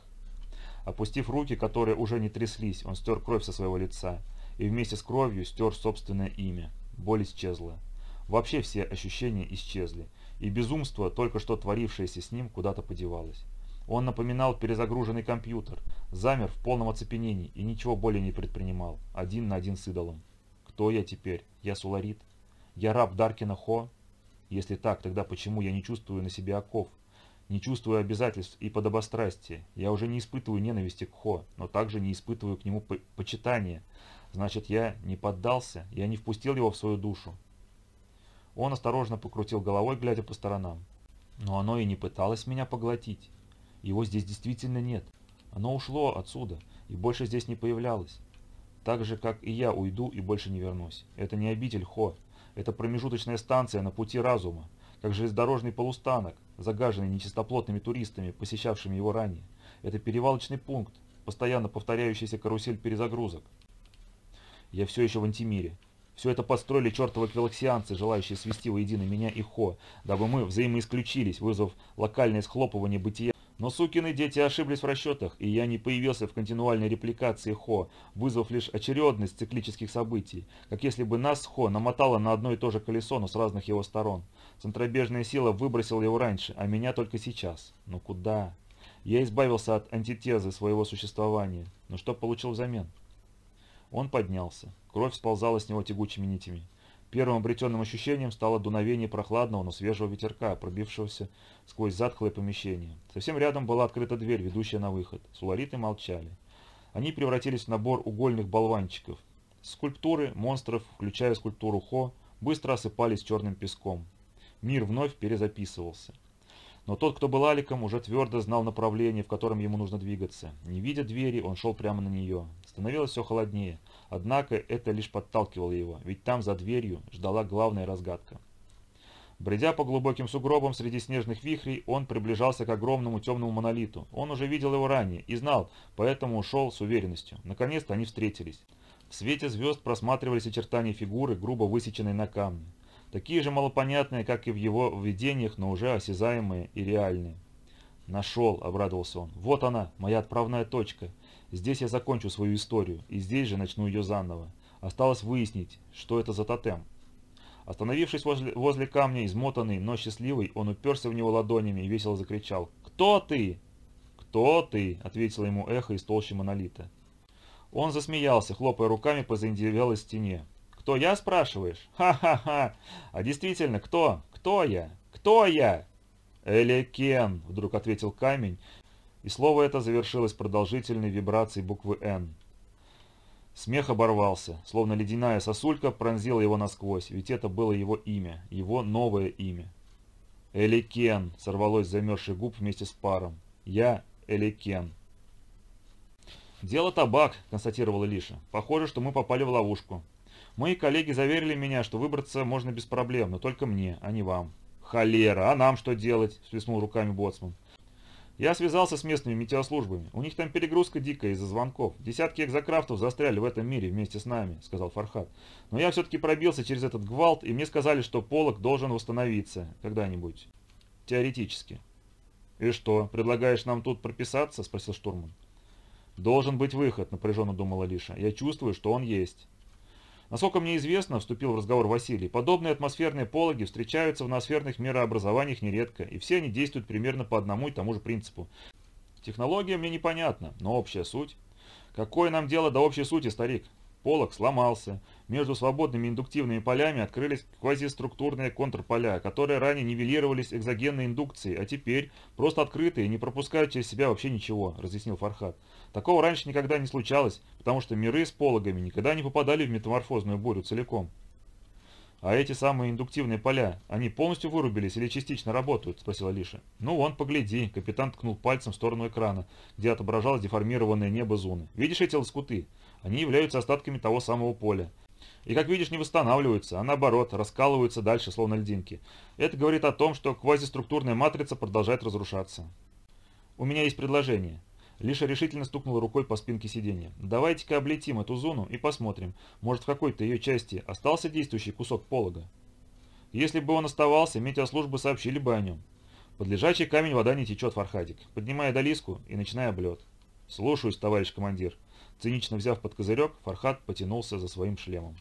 Опустив руки, которые уже не тряслись, он стер кровь со своего лица. И вместе с кровью стер собственное имя. Боль исчезла. Вообще все ощущения исчезли. И безумство, только что творившееся с ним, куда-то подевалось. Он напоминал перезагруженный компьютер, замер в полном оцепенении и ничего более не предпринимал, один на один с идолом. Кто я теперь? Я Суларит? Я раб Даркина Хо? Если так, тогда почему я не чувствую на себе оков? Не чувствую обязательств и подобострастия. Я уже не испытываю ненависти к Хо, но также не испытываю к нему по почитания. Значит, я не поддался, я не впустил его в свою душу. Он осторожно покрутил головой, глядя по сторонам. Но оно и не пыталось меня поглотить. Его здесь действительно нет. Оно ушло отсюда и больше здесь не появлялось. Так же, как и я уйду и больше не вернусь. Это не обитель Хо. Это промежуточная станция на пути разума, как железнодорожный полустанок, загаженный нечистоплотными туристами, посещавшими его ранее. Это перевалочный пункт, постоянно повторяющийся карусель перезагрузок. Я все еще в антимире. Все это построили чертовы квилоксианцы, желающие свести воедино меня и Хо, дабы мы взаимоисключились, вызвав локальное схлопывание бытия но сукины дети ошиблись в расчетах, и я не появился в континуальной репликации Хо, вызвав лишь очередность циклических событий, как если бы нас Хо намотало на одно и то же колесо, но с разных его сторон. Центробежная сила выбросила его раньше, а меня только сейчас. Но куда? Я избавился от антитезы своего существования, но что получил взамен? Он поднялся. Кровь сползала с него тягучими нитями. Первым обретенным ощущением стало дуновение прохладного, но свежего ветерка, пробившегося сквозь затхлое помещение. Совсем рядом была открыта дверь, ведущая на выход. Сулариты молчали. Они превратились в набор угольных болванчиков. Скульптуры монстров, включая скульптуру Хо, быстро осыпались черным песком. Мир вновь перезаписывался. Но тот, кто был Аликом, уже твердо знал направление, в котором ему нужно двигаться. Не видя двери, он шел прямо на нее. Становилось все холоднее. Однако это лишь подталкивало его, ведь там, за дверью, ждала главная разгадка. Бредя по глубоким сугробам среди снежных вихрей, он приближался к огромному темному монолиту. Он уже видел его ранее и знал, поэтому ушел с уверенностью. Наконец-то они встретились. В свете звезд просматривались очертания фигуры, грубо высеченной на камне. Такие же малопонятные, как и в его видениях, но уже осязаемые и реальные. «Нашел», — обрадовался он. «Вот она, моя отправная точка. Здесь я закончу свою историю, и здесь же начну ее заново. Осталось выяснить, что это за тотем». Остановившись возле, возле камня, измотанный, но счастливый, он уперся в него ладонями и весело закричал. «Кто ты?» «Кто ты?» — ответило ему эхо из толщи монолита. Он засмеялся, хлопая руками по заиндевелой стене. «Кто я, спрашиваешь? Ха-ха-ха! А действительно, кто? Кто я? Кто я?» «Элекен!» — вдруг ответил камень, и слово это завершилось продолжительной вибрацией буквы «Н». Смех оборвался, словно ледяная сосулька пронзила его насквозь, ведь это было его имя, его новое имя. «Эликен!» — сорвалось с замерзших губ вместе с паром. «Я Эликен!» «Дело табак», — констатировала Лиша. «Похоже, что мы попали в ловушку. Мои коллеги заверили меня, что выбраться можно без проблем, но только мне, а не вам». «Холера! А нам что делать?» — всплеснул руками Боцман. «Я связался с местными метеослужбами. У них там перегрузка дикая из-за звонков. Десятки экзокрафтов застряли в этом мире вместе с нами», — сказал Фархат. «Но я все-таки пробился через этот гвалт, и мне сказали, что полок должен восстановиться когда-нибудь. Теоретически». «И что, предлагаешь нам тут прописаться?» — спросил штурман. «Должен быть выход», — напряженно думала Лиша. «Я чувствую, что он есть». Насколько мне известно, вступил в разговор Василий, подобные атмосферные пологи встречаются в ноосферных мирообразованиях нередко, и все они действуют примерно по одному и тому же принципу. Технология мне непонятна, но общая суть. Какое нам дело до общей сути, старик? Полог сломался. Между свободными индуктивными полями открылись квазиструктурные контрполя, которые ранее нивелировались экзогенной индукцией, а теперь просто открытые и не пропускают через себя вообще ничего, разъяснил Фархат. Такого раньше никогда не случалось, потому что миры с пологами никогда не попадали в метаморфозную бурю целиком. «А эти самые индуктивные поля, они полностью вырубились или частично работают?» – спросила Лиша. «Ну вон, погляди», – капитан ткнул пальцем в сторону экрана, где отображалось деформированное небо зоны. «Видишь эти лоскуты? Они являются остатками того самого поля. И, как видишь, не восстанавливаются, а наоборот, раскалываются дальше, словно льдинки. Это говорит о том, что квазиструктурная матрица продолжает разрушаться. У меня есть предложение. Лиша решительно стукнула рукой по спинке сиденья. «Давайте-ка облетим эту зону и посмотрим, может в какой-то ее части остался действующий кусок полога. Если бы он оставался, метеослужбы сообщили бы о нем. Под лежачий камень вода не течет, Фархадик, поднимая долиску и начиная облет. «Слушаюсь, товарищ командир». Цинично взяв под козырек, Фархад потянулся за своим шлемом.